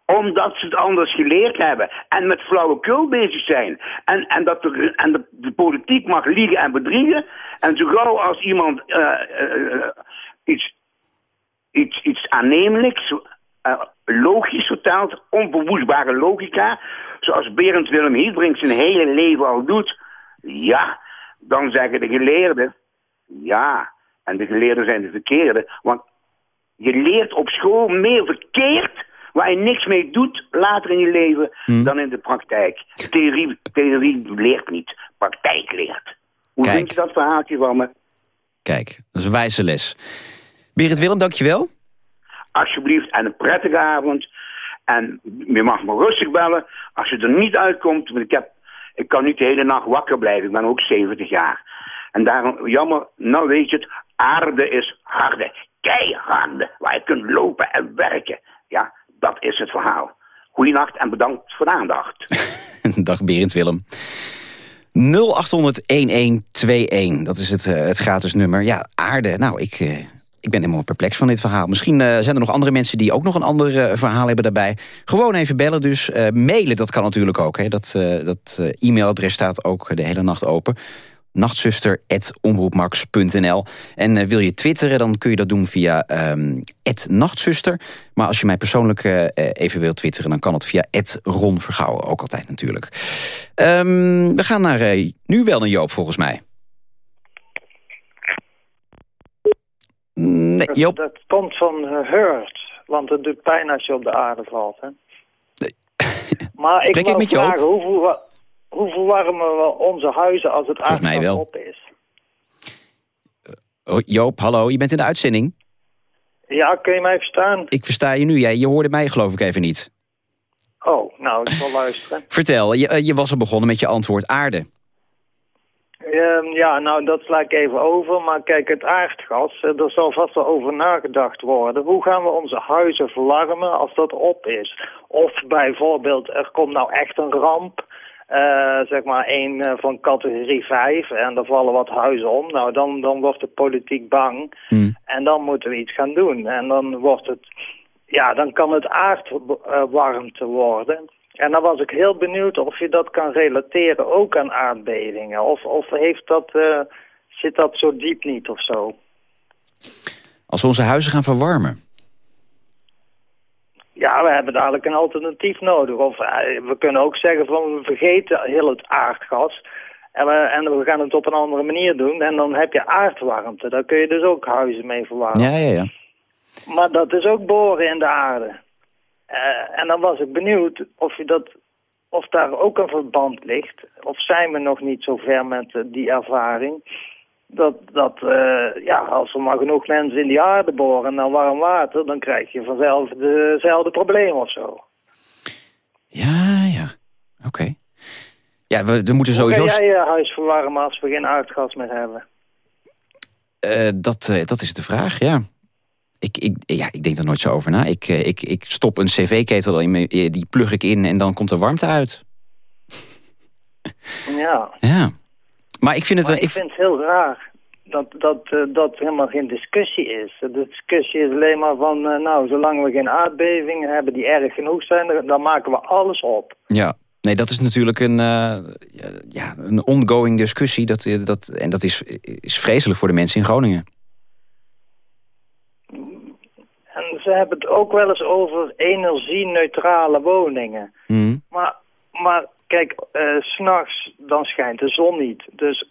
Omdat ze het anders geleerd hebben. En met flauwekul bezig zijn. En, en, dat de, en de, politiek mag liegen en bedriegen. En zo gauw als iemand eh, eh, iets, iets, iets aannemelijks, eh, logisch vertelt, onverwoestbare logica, zoals Berend Willem Hietbrink zijn hele leven al doet, ja, dan zeggen de geleerden, ja, en de geleerden zijn de verkeerde, want je leert op school meer verkeerd, waar je niks mee doet later in je leven, dan in de praktijk. Theorie, theorie leert niet, praktijk leert. Hoe Kijk. vind je dat verhaaltje van me? kijk, dat is een wijze les. Berit Willem, dankjewel. alsjeblieft en een prettige avond. En je mag me rustig bellen als je er niet uitkomt. Want ik, heb, ik kan niet de hele nacht wakker blijven. Ik ben ook 70 jaar. En daarom, jammer, nou weet je het, aarde is harde. Keiharde, waar je kunt lopen en werken. Ja, dat is het verhaal. Goeienacht en bedankt voor de aandacht. [laughs] Dag Berend Willem. 0800-1121, dat is het, eh, het gratis nummer. Ja, aarde. Nou, ik, eh, ik ben helemaal perplex van dit verhaal. Misschien eh, zijn er nog andere mensen die ook nog een ander verhaal hebben daarbij. Gewoon even bellen dus. Mailen, dat kan natuurlijk ook. Hè. Dat, dat e-mailadres staat ook de hele nacht open. Nachtzuster.omroepmax.nl En eh, wil je twitteren, dan kun je dat doen via ehm nachtzuster. Maar als je mij persoonlijk eh, eh, even wilt twitteren... dan kan het via Ron Vergouwen, ook altijd natuurlijk. Ehm, we gaan naar nu wel een Joop, volgens mij. Nee, Joop. Dat komt van hurt, want het doet pijn als je op de aarde valt. Hè? maar [laughs] ik wil vragen, hoe, verwa- hoe verwarmen we onze huizen als het aardgas op is? Oh, Joop, hallo, je bent in de uitzending. Ja, kun je mij verstaan? Ik versta je nu. Jij, je hoorde mij geloof ik even niet. Oh, nou, ik zal luisteren. [laughs] Vertel, je, eh, je was er begonnen met je antwoord aarde. Ehm, ja, nou, dat sla ik even over. Maar kijk, het aardgas, eh, er zal vast wel over nagedacht worden. Hoe gaan we onze huizen verwarmen als dat op is? Of bijvoorbeeld, er komt nou echt een ramp, eh, zeg maar één eh, van categorie 5... en er vallen wat huizen om. Nou, dan, dan wordt de politiek bang. En dan moeten we iets gaan doen. En dan wordt het... Ja, dan kan het aardwarmte worden. En dan was ik heel benieuwd of je dat kan relateren ook aan aardbevingen. Of, of heeft dat, eh, zit dat zo diep niet of zo? Als we onze huizen gaan verwarmen. Ja, we hebben dadelijk een alternatief nodig. Of eh, we kunnen ook zeggen van we vergeten heel het aardgas. En we, en we gaan het op een andere manier doen. En dan heb je aardwarmte. Daar kun je dus ook huizen mee verwarmen. Ja, ja, ja. Maar dat is ook boren in de aarde. Eh, en dan was ik benieuwd of, je dat, of daar ook een verband ligt. Of zijn we nog niet zo ver met eh, die ervaring. Dat, dat eh, ja, als er maar genoeg mensen in die aarde boren naar warm water... dan krijg je vanzelf dezelfde probleem of zo. Ja, ja. Oké. Ja, we, we moeten Hoe sowieso... ga jij je huis verwarmen als we geen aardgas meer hebben? Eh, dat, eh, dat is de vraag, ja. Ik, ik, ja, ik denk daar nooit zo over na. Ik, eh, ik, ik stop een cv-ketel in, me- eh, die plug ik in en dan komt er warmte uit. Ja. Ja. Maar ik vind het... Maar ik vind het heel raar dat dat, eh, dat helemaal geen discussie is. De discussie is alleen maar van, eh, nou, zolang we geen aardbevingen hebben die erg genoeg zijn, dan maken we alles op. Ja, Nee, dat is natuurlijk een, eh, ja, een ongoing discussie. Dat, dat, en dat is, is vreselijk voor de mensen in Groningen. En ze hebben het ook wel eens over energie-neutrale woningen. Mhm. Maar, maar kijk, s s'nachts dan schijnt de zon niet. Dus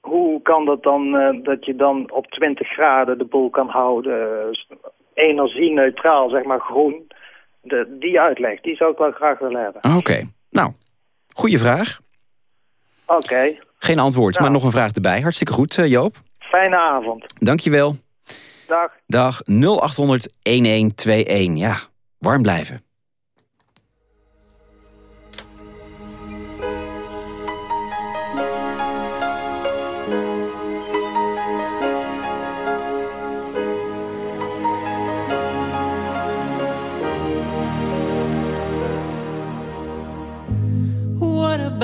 hoe kan dat dan eh, dat je dan op 20 graden de boel kan houden? s- energie-neutraal, zeg maar groen. De, die uitleg, die zou ik wel graag willen hebben. Ah, Oké, nou, goede vraag. Oké, Geen antwoord, Nou. maar nog een vraag erbij. Hartstikke goed, eh, Joop. fijne avond. Dankjewel. Dag. Dag 0800 1121. Ja, warm blijven.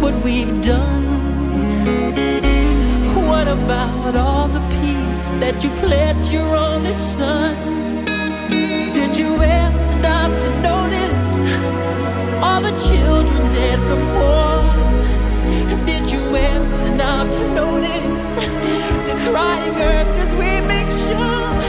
what we've done. What about all the peace that you pledged your only son? Did you ever stop to notice all the children dead from war? Did you ever stop to notice this crying earth, this weeping shore?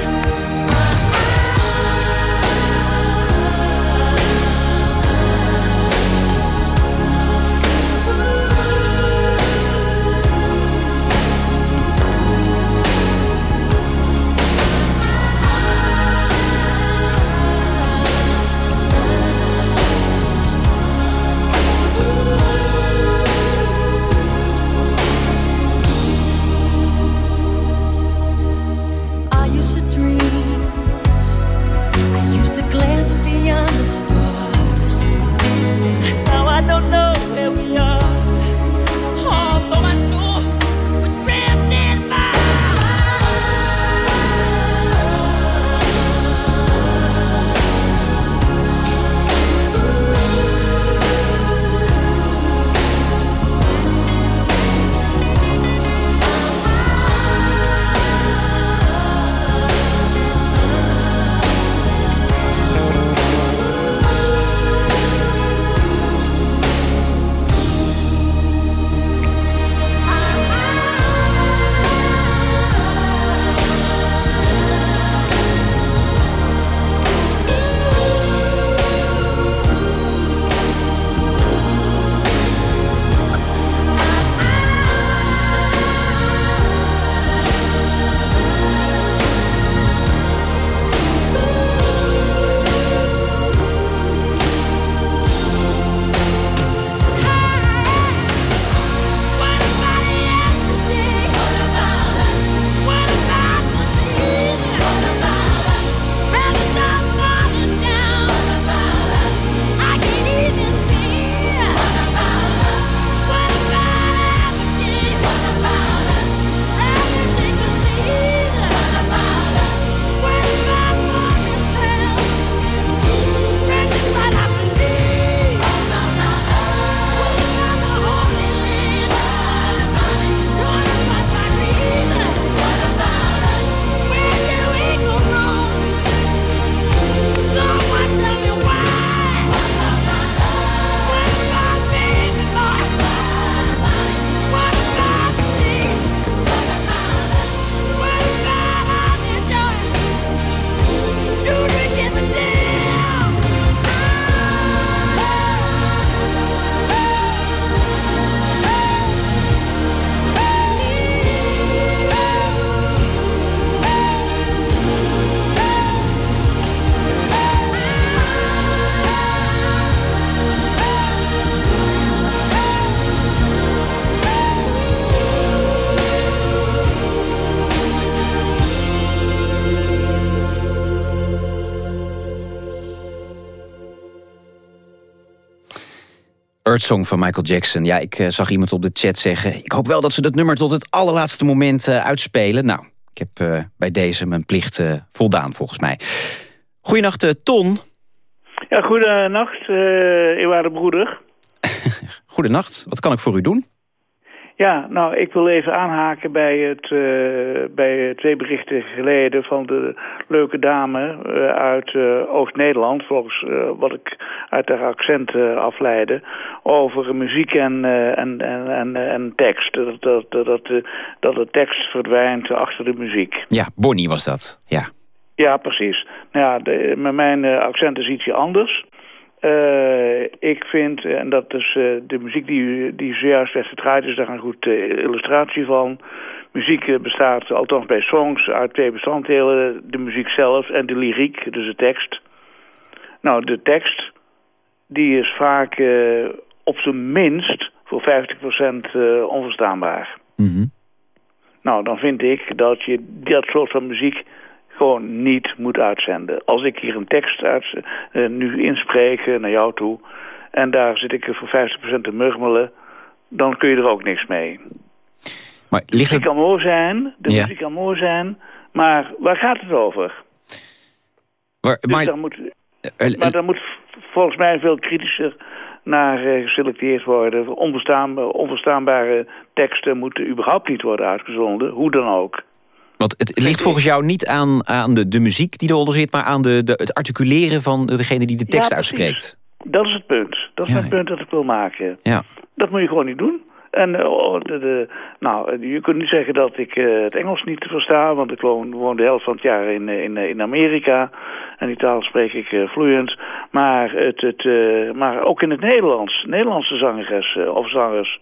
Earth Song van Michael Jackson. Ja, ik eh, zag iemand op de chat zeggen... ik hoop wel dat ze dat nummer tot het allerlaatste moment eh, uitspelen. Nou, ik heb eh, bij deze mijn plicht voldaan, volgens mij. Goedenacht, Ton. Ja, goedenacht, uh, broeder. [laughs] Goedenacht, wat kan ik voor u doen? Ja, nou, ik wil even aanhaken bij, het, uh, bij twee berichten geleden van de leuke dame uh, uit uh, Oost-Nederland, volgens wat ik uit haar accent afleidde, over muziek en, en, en, en, en tekst. Dat, dat, dat, dat, dat de tekst verdwijnt achter de muziek. Ja, Bonnie was dat, ja. Ja, precies. Nou ja, de, met mijn accent is ietsje anders. Uh, ik vind, en dat is uh, de muziek die, die zojuist werd gedraaid, is daar een goed uh, illustratie van. Muziek bestaat, althans bij songs, uit twee bestanddelen. De muziek zelf en de lyriek, dus de tekst. Nou, de tekst, die is vaak op zijn minst voor 50% onverstaanbaar. Mm -hmm. Nou, dan vind ik dat je dat soort van muziek gewoon niet moet uitzenden. Als ik hier een tekst uit, uh, nu inspreek uh, naar jou toe... en daar zit ik voor 50% te murmelen... dan kun je er ook niks mee. Maar de muziek kan mooi zijn, de ja. muziek kan mooi zijn... maar waar gaat het over? Waar, dus maar, dan moet, maar dan moet volgens mij veel kritischer naar geselecteerd worden. Onverstaanbare, onverstaanbare teksten moeten überhaupt niet worden uitgezonden, hoe dan ook. Want het ligt volgens jou niet aan, aan de, de muziek die eronder zit... maar aan de, de, het articuleren van degene die de tekst ja, uitspreekt. Dat is het punt. Dat is Ja, het punt dat ik wil maken. Ja. Dat moet je gewoon niet doen. En uh, de, de, nou, je kunt niet zeggen dat ik uh, het Engels niet versta... want ik woon, woon de helft van het jaar in, in, in Amerika... en die taal spreek ik uh, vloeiend. Maar, het, het, maar ook in het Nederlands. Nederlandse zangeres of zangers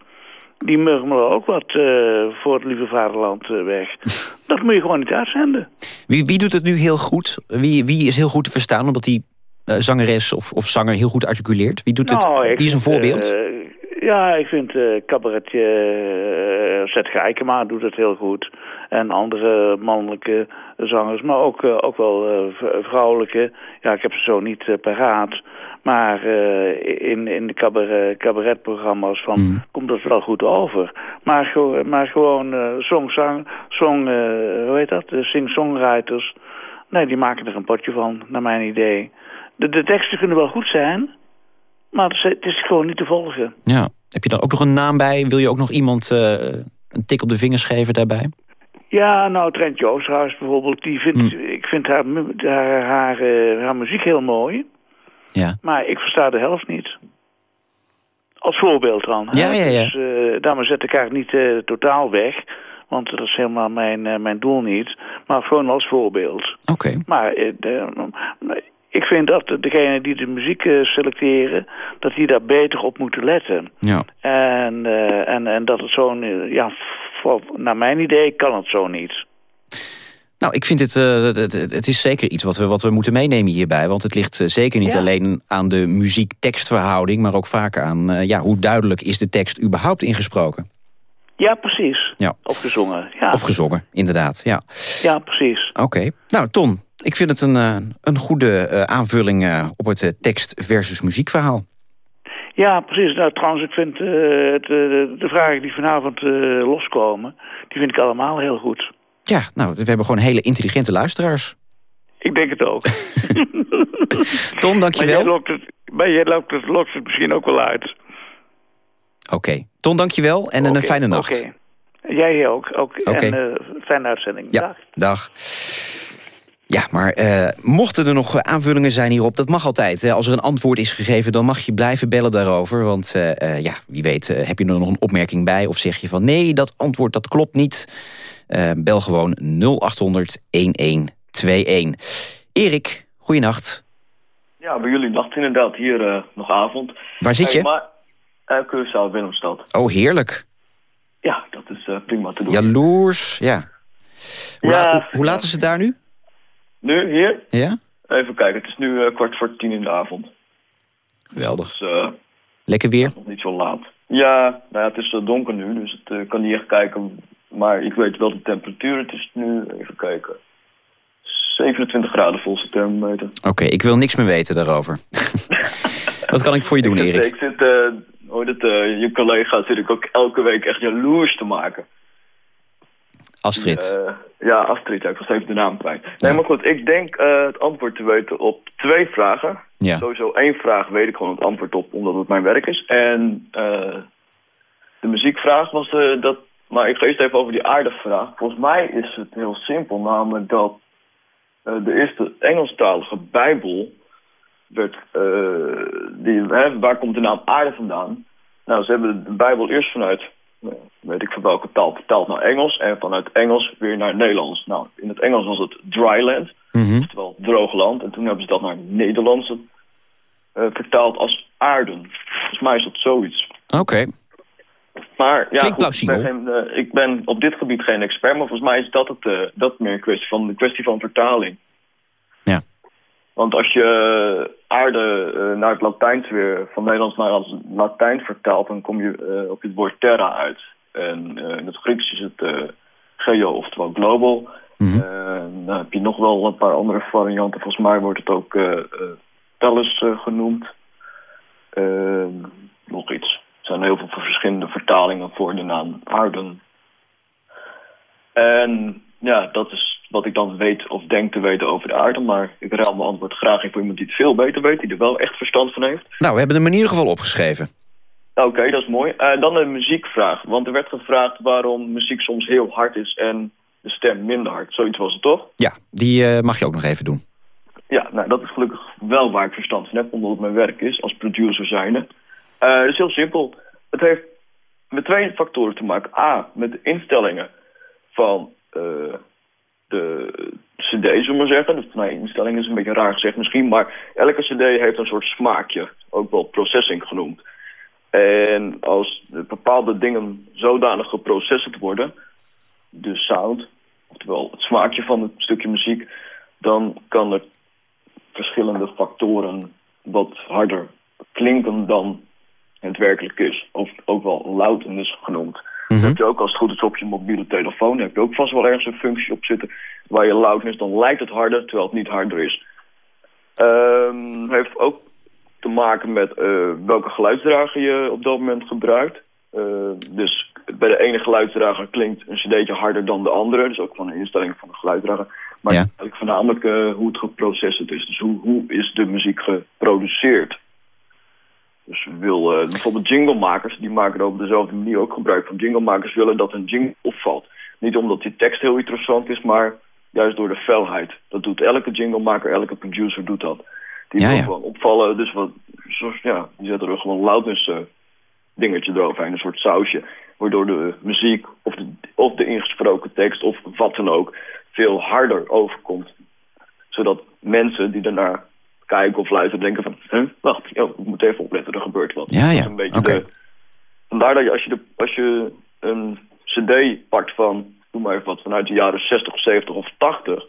die murmelen ook wat uh, voor het lieve vaderland uh, weg. [laughs] dat moet je gewoon niet uitzenden. Wie, wie doet het nu heel goed? Wie, wie is heel goed te verstaan omdat die uh, zangeres of, of zanger heel goed articuleert? Wie doet nou, het? Wie is een vind, voorbeeld? ja, ik vind cabaretje Zet Geikema doet het heel goed. En andere mannelijke zangers, maar ook, ook wel vrouwelijke. Ja, ik heb ze zo niet paraat. Maar uh, in, in de cabaret, cabaretprogramma's van, mm. komt dat wel goed over. Maar, maar gewoon uh, song, song, song uh, hoe heet dat? Sing-songwriters. Nee, die maken er een potje van, naar mijn idee. De, de teksten kunnen wel goed zijn, maar het is, gewoon niet te volgen. Ja. Heb je dan ook nog een naam bij? Wil je ook nog iemand een tik op de vingers geven daarbij? Ja, nou, Trent Joosterhuis bijvoorbeeld, die vindt, mm. ik vind haar, haar, haar, haar muziek heel mooi. Ja. Maar ik versta de helft niet. Als voorbeeld dan. Ja, ja, ja. Dus uh, daarom zet ik haar niet uh, totaal weg. Want dat is helemaal mijn, uh, mijn doel niet. Maar gewoon als voorbeeld. Oké. Okay. Maar ik vind dat degene die de muziek selecteren... dat die daar beter op moeten letten. Ja. En, en, en dat het zo'n... ja, voor, naar mijn idee kan het zo niet. Nou, ik vind het, uh, het, het, is zeker iets wat we, wat we moeten meenemen hierbij. Want het ligt uh, zeker niet ja. alleen aan de muziek-tekstverhouding... maar ook vaak aan uh, ja, hoe duidelijk is de tekst überhaupt ingesproken. Ja, precies. Ja. Of gezongen. Ja. Of gezongen, inderdaad. Ja, ja precies. Oké. Okay. Nou, Ton, ik vind het een, een goede aanvulling op het tekst versus muziekverhaal. Ja, precies. Nou, trouwens, ik vind het, de vragen die vanavond loskomen... die vind ik allemaal heel goed. Ja, nou, we hebben gewoon hele intelligente luisteraars. Ik denk het ook. [laughs] Tom, dankjewel. Maar jij lokt het, maar jij lokt het, lokt het misschien ook wel uit. Oké. Okay. Ton, dankjewel en okay. een fijne nacht. Oké. Okay. Jij ook. ook. En uh, fijne uitzending. Ja, dag. dag. Ja, maar uh, mochten er nog aanvullingen zijn hierop, dat mag altijd. Hè. Als er een antwoord is gegeven, dan mag je blijven bellen daarover. Want uh, uh, ja, wie weet, heb je er nog een opmerking bij? Of zeg je van nee, dat antwoord dat klopt niet. bel gewoon 0800 1121. Erik, goeienacht. Ja, bij jullie nacht inderdaad. Hier nog avond. Waar zit je? Maar, Curaçao, Willemstad. Oh, heerlijk. Ja, dat is prima te doen. Jaloers, ja. Hoe, ja, la hoe, hoe laat is het daar nu? Nu, hier? Ja? Even kijken, het is nu uh, kwart voor tien in de avond. Geweldig. Dus, uh, Lekker weer? nog niet zo laat. Ja, nou ja, het is uh, donker nu, dus het uh, kan niet echt kijken. Maar ik weet wel de temperatuur. Het is nu, even kijken, 27 graden volgens de thermometer. Oké, okay, ik wil niks meer weten daarover. [laughs] Wat kan ik voor je doen, ik zit, Erik? Ik zit, eh, het, eh, je collega zit ik ook elke week echt jaloers te maken. Astrid. Eh, ja, Astrid, ja, ik was even de naam kwijt. Nee, maar goed, ik denk eh, het antwoord te weten op twee vragen. Ja. Sowieso één vraag weet ik gewoon het antwoord op, omdat het mijn werk is. En eh, de muziekvraag was dat... Maar ik ga eerst even over die aardevraag. Volgens mij is het heel simpel, namelijk dat de eerste Engelstalige Bijbel werd... die, hè, waar komt de naam aarde vandaan? Nou, ze hebben de Bijbel eerst vanuit, weet ik van welke taal, vertaald naar Engels. En vanuit Engels weer naar Nederlands. Nou, in het Engels was het dry land, oftewel droog land. En toen hebben ze dat naar Nederlands eh, vertaald als aarden. Volgens mij is dat zoiets. Oké. Maar ja, goed, ik, ben geen, eh, ik ben op dit gebied geen expert, maar volgens mij is dat, het, eh, dat meer een kwestie van, een kwestie van vertaling. Want als je eh, aarde eh, naar het Latijns weer, van Nederlands naar het Latijn vertaalt, dan kom je eh, op het woord terra uit. En in het Grieks is het geo, oftewel global. Eh, dan heb je nog wel een paar andere varianten. Volgens mij wordt het ook tellus genoemd. Eh, nog iets. Er zijn heel veel verschillende vertalingen voor de naam aarden. En ja, dat is wat ik dan weet of denk te weten over de aarde. Maar ik ruil mijn antwoord graag in voor iemand die het veel beter weet. Die er wel echt verstand van heeft. Nou, we hebben hem in ieder geval opgeschreven. Oké, dat is mooi. Eh, dan een muziekvraag. Want er werd gevraagd waarom muziek soms heel hard is en de stem minder hard. Zoiets was het toch? Ja, die eh, mag je ook nog even doen. Ja, nou dat is gelukkig wel waar ik verstand van heb, omdat het mijn werk is als producer zijnde. Eh het is heel simpel. Het heeft met twee factoren te maken. A, met de instellingen van de cd, zullen we zeggen. Dus, nee, instellingen is een beetje raar gezegd misschien, maar elke cd heeft een soort smaakje, ook wel processing genoemd. En als de bepaalde dingen zodanig geprocessed worden, de sound, oftewel het smaakje van het stukje muziek, dan kan er verschillende factoren wat harder klinken dan het werkelijk is. Of ook wel loudness genoemd. Dat heb je ook als het goed is op je mobiele telefoon. Heb je ook vast wel ergens een functie op zitten waar je loudness, dan lijkt het harder, terwijl het niet harder is. Ehm heeft ook te maken met eh, welke geluidsdrager je op dat moment gebruikt. Eh, dus bij de ene geluidsdrager klinkt een cd'tje harder dan de andere. Dus ook van de instelling van de geluidsdrager. Maar eigenlijk voornamelijk eh, hoe het geprocessed is. Dus hoe, hoe is de muziek geproduceerd? Dus wil, eh, bijvoorbeeld jinglemakers, die maken er op dezelfde manier ook gebruik van. Jinglemakers willen dat een jingle opvalt. Niet omdat die tekst heel interessant is, maar juist door de felheid. Dat doet elke jinglemaker, elke producer doet dat. Die wil gewoon opvallen, dus wat, zoals, ja, die zetten er gewoon loudness eh, dingetje eroverheen, een soort sausje. Waardoor de muziek of de, of de ingesproken tekst of wat dan ook veel harder overkomt. Zodat mensen die daarnaar kijken of luisteren denken van... Huh, wacht, oh, ik moet even opletten, er gebeurt wat. Ja, ja, is een beetje de, vandaar dat je als, je de, als je een cd pakt van, doe maar even wat, vanuit de jaren 60, 70 of 80...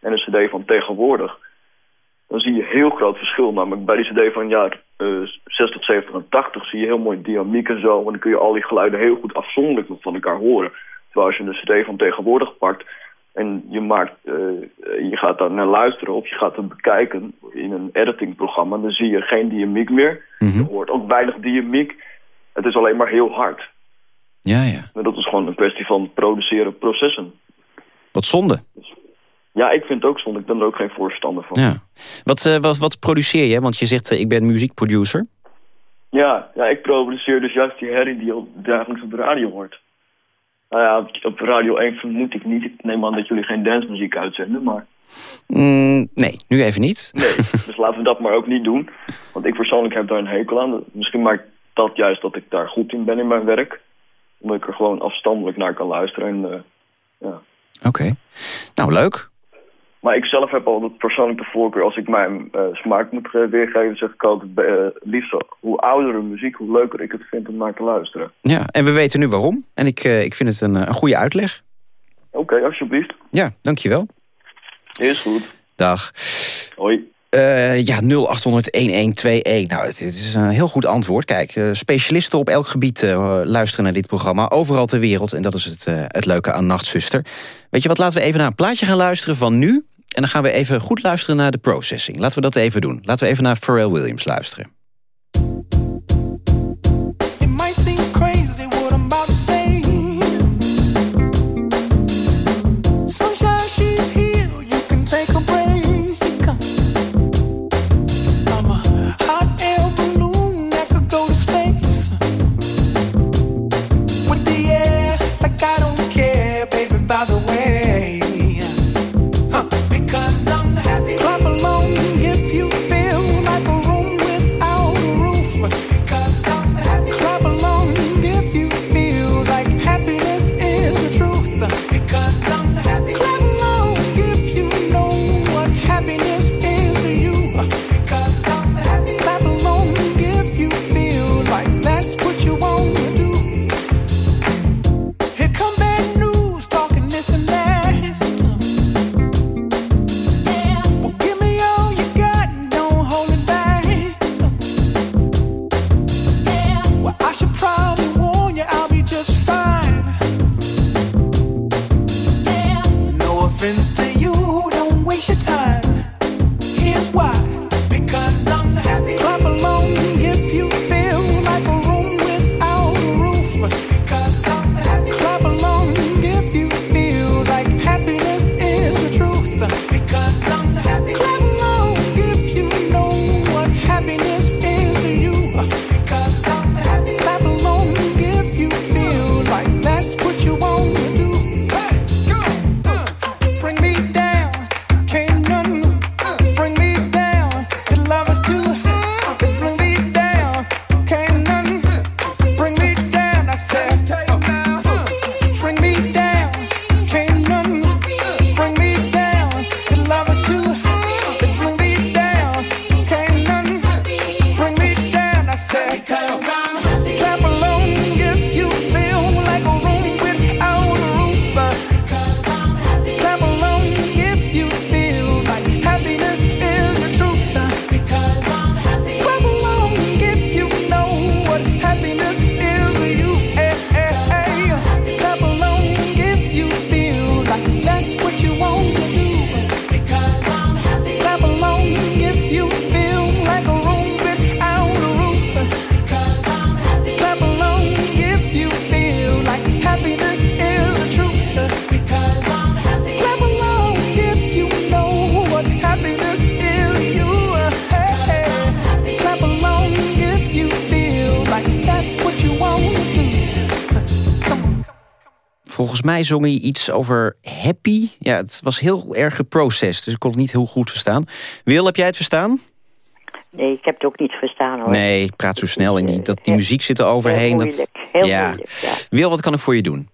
en een cd van tegenwoordig... dan zie je heel groot verschil. Namelijk bij die cd van jaar eh 60, 70 en 80 zie je heel mooi dynamiek en zo... en dan kun je al die geluiden heel goed afzonderlijk van elkaar horen. Terwijl als je een cd van tegenwoordig pakt... En je, maakt, eh, je gaat daar naar luisteren of je gaat het bekijken in een editingprogramma. Dan zie je geen dynamiek meer. Je hoort ook weinig dynamiek. Het is alleen maar heel hard. Ja, ja. En dat is gewoon een kwestie van produceren processen. Wat zonde. Ja, ik vind het ook zonde. Ik ben er ook geen voorstander van. Ja. Wat, eh, wat, wat produceer je? Want je zegt, eh, ik ben muziekproducer. Ja, ja, ik produceer dus juist die herrie die op- dagelijks op de radio hoort. Nou ja, op, Radio 1 vermoed ik niet. Ik neem aan dat jullie geen dancemuziek uitzenden, maar... Mm, nee, nu even niet. Nee, [laughs] dus laten we dat maar ook niet doen. Want ik persoonlijk heb daar een hekel aan. Misschien maakt dat juist dat ik daar goed in ben in mijn werk. Omdat ik er gewoon afstandelijk naar kan luisteren. En, eh, ja. Oké. Nou, leuk. Maar ik zelf heb altijd persoonlijk de voorkeur. Als ik mijn eh, smaak moet eh, weergeven, zeg ik altijd eh, liefst hoe oudere muziek, hoe leuker ik het vind om naar te luisteren. Ja, en we weten nu waarom. En ik, ik vind het een, een goede uitleg. Oké, alsjeblieft. Ja, dankjewel. Is goed. Dag. Hoi. Ja, 0800-1121. Nou, het is een heel goed antwoord. Kijk, specialisten op elk gebied luisteren naar dit programma. Overal ter wereld. En dat is het, het leuke aan Nachtzuster. Weet je wat, laten we even naar een plaatje gaan luisteren van nu. En dan gaan we even goed luisteren naar de processing. Laten we dat even doen. Laten we even naar Pharrell Williams luisteren. Mij zong hij iets over happy. Ja, het was heel erg geprocessed, dus ik kon het niet heel goed verstaan. Wil, heb jij het verstaan? Nee, ik heb het ook niet verstaan hoor. Nee, ik praat zo snel en die, dat, die muziek zit er overheen. Heel moeilijk, heel ja. moeilijk, ja. Wil, wat kan ik voor je doen?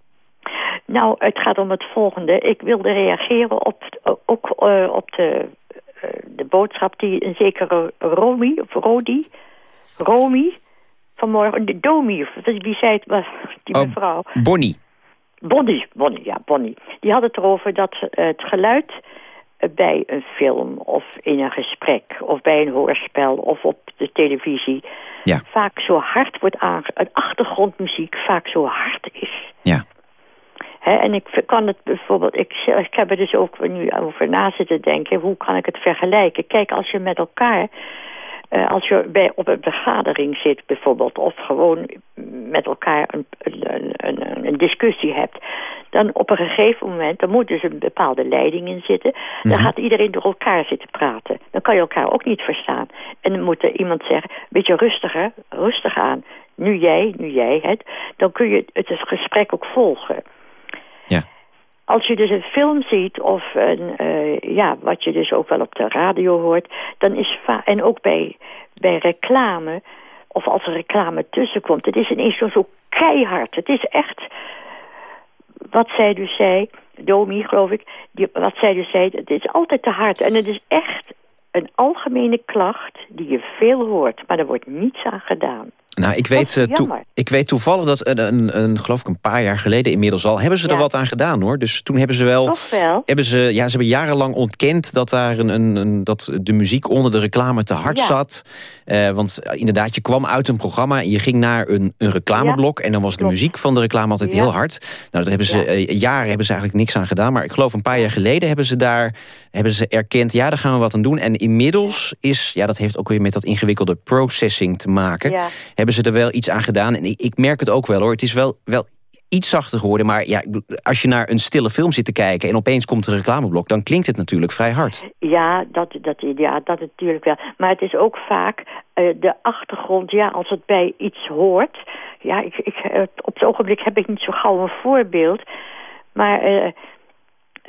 Nou, het gaat om het volgende. Ik wilde reageren op, ook eh, op de, eh, de boodschap die een zekere Romy, of Rodi, Romy, vanmorgen, de Domi, of wie zei het, was die Oh, mevrouw. Bonnie. Bonnie, Bonnie, ja, Bonnie. Die had het erover dat eh, het geluid eh, bij een film of in een gesprek of bij een hoorspel of op de televisie Ja. vaak zo hard wordt aange... een achtergrondmuziek vaak zo hard is. Ja. En ik kan het bijvoorbeeld, ik, ik heb er dus ook nu over na zitten denken, hoe kan ik het vergelijken? Kijk, als je met elkaar, eh, als je bij, op een vergadering zit bijvoorbeeld, of gewoon met elkaar een, een, een, een discussie hebt, dan op een gegeven moment, dan moet dus een bepaalde leiding in zitten, dan Mhm. gaat iedereen door elkaar zitten praten. Dan kan je elkaar ook niet verstaan. En dan moet er iemand zeggen, een beetje rustiger, rustig aan. Nu jij, nu jij, het. Dan kun je het gesprek ook volgen. Als je dus een film ziet of een, eh, ja, wat je dus ook wel op de radio hoort, dan is en ook bij, bij reclame of als er reclame tussenkomt, het is ineens zo, zo keihard. Het is echt wat zij dus zei, Domi geloof ik, die, wat zij dus zei, het is altijd te hard. En het is echt een algemene klacht die je veel hoort, maar er wordt niets aan gedaan. Nou, ik weet, eh, ik weet toevallig dat een, een, een, geloof ik een paar jaar geleden inmiddels al... hebben ze er wat aan gedaan, hoor. Dus toen hebben ze wel... Hebben ze, ja, ze hebben jarenlang ontkend dat, daar een, een, een, dat de muziek onder de reclame te hard Ja. zat. Eh, want eh, inderdaad, je kwam uit een programma... en je ging naar een, een reclameblok... en dan was de muziek van de reclame altijd heel hard. Nou, daar hebben ze, jaren hebben ze eigenlijk niks aan gedaan. Maar ik geloof een paar jaar geleden hebben ze daar hebben ze erkend... ja, daar gaan we wat aan doen. En inmiddels is, ja, dat heeft ook weer met dat ingewikkelde processing te maken... Hebben ze er wel iets aan gedaan. En ik, ik merk het ook wel, hoor. Het is wel, wel iets zachter geworden. Maar ja, als je naar een stille film zit te kijken... en opeens komt een reclameblok... dan klinkt het natuurlijk vrij hard. Ja, dat, dat, ja, dat natuurlijk wel. Maar het is ook vaak eh, de achtergrond, ja, als het bij iets hoort. Ja, ik, ik, eh, op het ogenblik heb ik niet zo gauw een voorbeeld. Maar eh,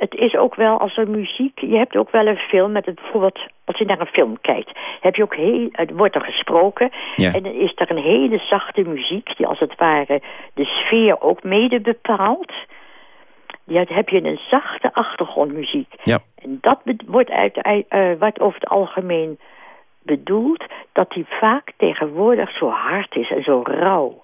het is ook wel als er muziek... Je hebt ook wel een film met het bijvoorbeeld... Als je naar een film kijkt, heb je ook heel, het wordt er gesproken. Ja. En dan is er een hele zachte muziek... die als het ware de sfeer ook mede bepaalt. Ja, dan heb je een zachte achtergrondmuziek. Ja. En dat wordt uit, eh, wat over het algemeen bedoeld... dat die vaak tegenwoordig zo hard is en zo rauw.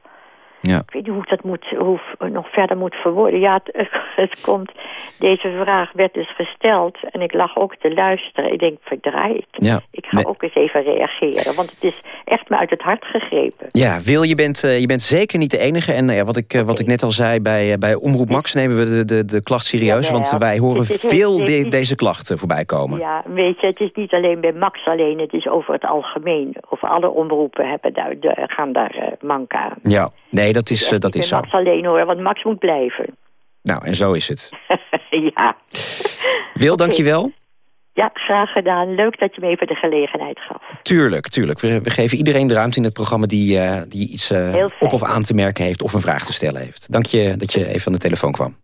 Ja. Ik weet niet hoe ik dat moet, hoe ik nog verder moet verwoorden. Ja, het, [laughs] het komt, deze vraag werd dus gesteld en ik lag ook te luisteren. Ik denk, verdraai ik. Ja. Ik ga ook eens even reageren, want het is echt me uit het hart gegrepen. Ja, Wil, je bent, eh, je bent zeker niet de enige. En eh, ja, wat, ik, eh, wat ik net al zei, bij, eh, bij Omroep Max nemen we de, de, de klacht serieus. Want wij horen [laughs] veel de- niet- deze klachten voorbij komen. Ja, weet je, het is niet alleen bij Max alleen, het is over het algemeen. Of alle omroepen hebben daar, de, gaan daar eh, mank aan. Ja, nee, dat is, eh, dat is zo. Max alleen hoor, want Max moet blijven. Nou, en zo is het. [laughs] ja. Wil, dankjewel. ja, graag gedaan. Leuk dat je me even de gelegenheid gaf. Tuurlijk, tuurlijk. We, we geven iedereen de ruimte in het programma die, eh, die iets eh, op of aan te merken heeft... of een vraag te stellen heeft. Dank je dat je even aan de telefoon kwam.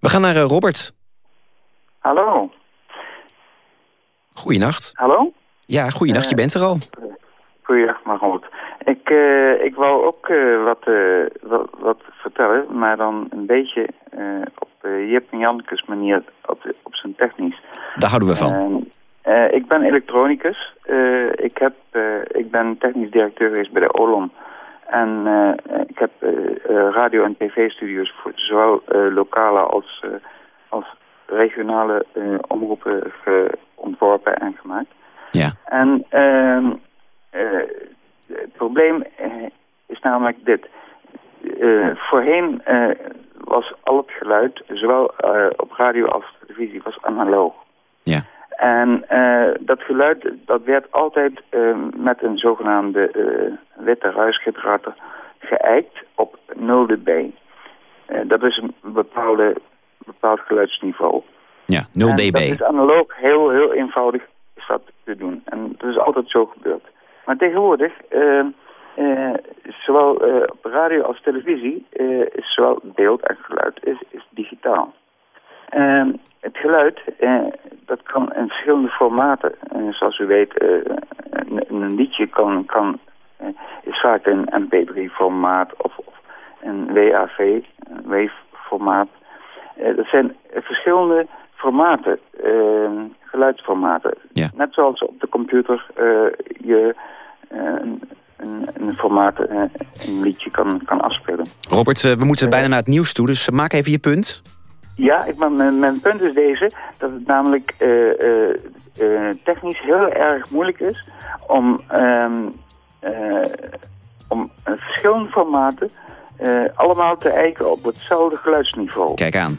We gaan naar Robert. Hallo. Goeienacht. Hallo? Ja, goeienacht. Je bent er al. Goeiedag, maar goed. Ik, eh, ik wou ook eh, wat, eh, wat, wat vertellen, maar dan een beetje op uh, Jip en Jannekes manier, op, de- op zijn technisch. Daar houden we van. Ik ben elektronicus. Ik, heb, ik ben technisch directeur geweest bij de OLOM. En eh, ik heb radio- en tv-studio's voor zowel lokale als, als regionale omroepen ontworpen en gemaakt. Ja. En eh, het probleem eh, is namelijk dit. Eh, voorheen eh, was al het geluid, zowel op radio als televisie, was analoog. Ja. En dat geluid dat werd altijd met een zogenaamde eh, witte ruisgenerator geëikt op 0 dB. Dat is een bepaalde, bepaald geluidsniveau. Ja, 0 En dB. Dat is analoog heel, heel eenvoudig is dat te doen. En dat is altijd zo gebeurd. Maar tegenwoordig, eh, eh, zowel eh, op radio als televisie, eh, is zowel beeld en geluid is, is digitaal. En het geluid, dat kan in verschillende formaten. Zoals u weet, een, een liedje kan, kan, is vaak een MP3-formaat of, of een WAV, een WAV-formaat. Eh, dat zijn verschillende formaten, eh, geluidsformaten. Ja. Net zoals op de computer eh, je eh, een, een, een formaat, eh, een liedje kan, kan afspelen. Robert, we moeten bijna naar het nieuws toe, dus maak even je punt. Ja, ik, mijn, mijn punt is deze, dat het namelijk technisch heel erg moeilijk is om, ehm, eh, om verschillende formaten allemaal te eiken op hetzelfde geluidsniveau. Kijk aan.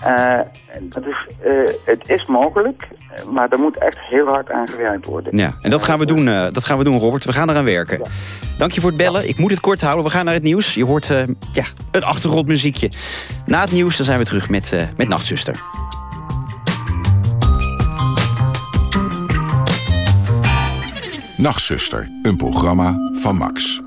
Eh, dat is, eh, het is mogelijk, maar er moet echt heel hard aan gewerkt worden. Ja, en dat gaan we doen, eh, dat gaan we doen Robert. We gaan eraan werken. Dank je voor het bellen. Ik moet het kort houden. We gaan naar het nieuws. Je hoort eh, ja, een achtergrondmuziekje. Na het nieuws dan zijn we terug met, eh, met Nachtzuster. Nachtzuster, een programma van Max.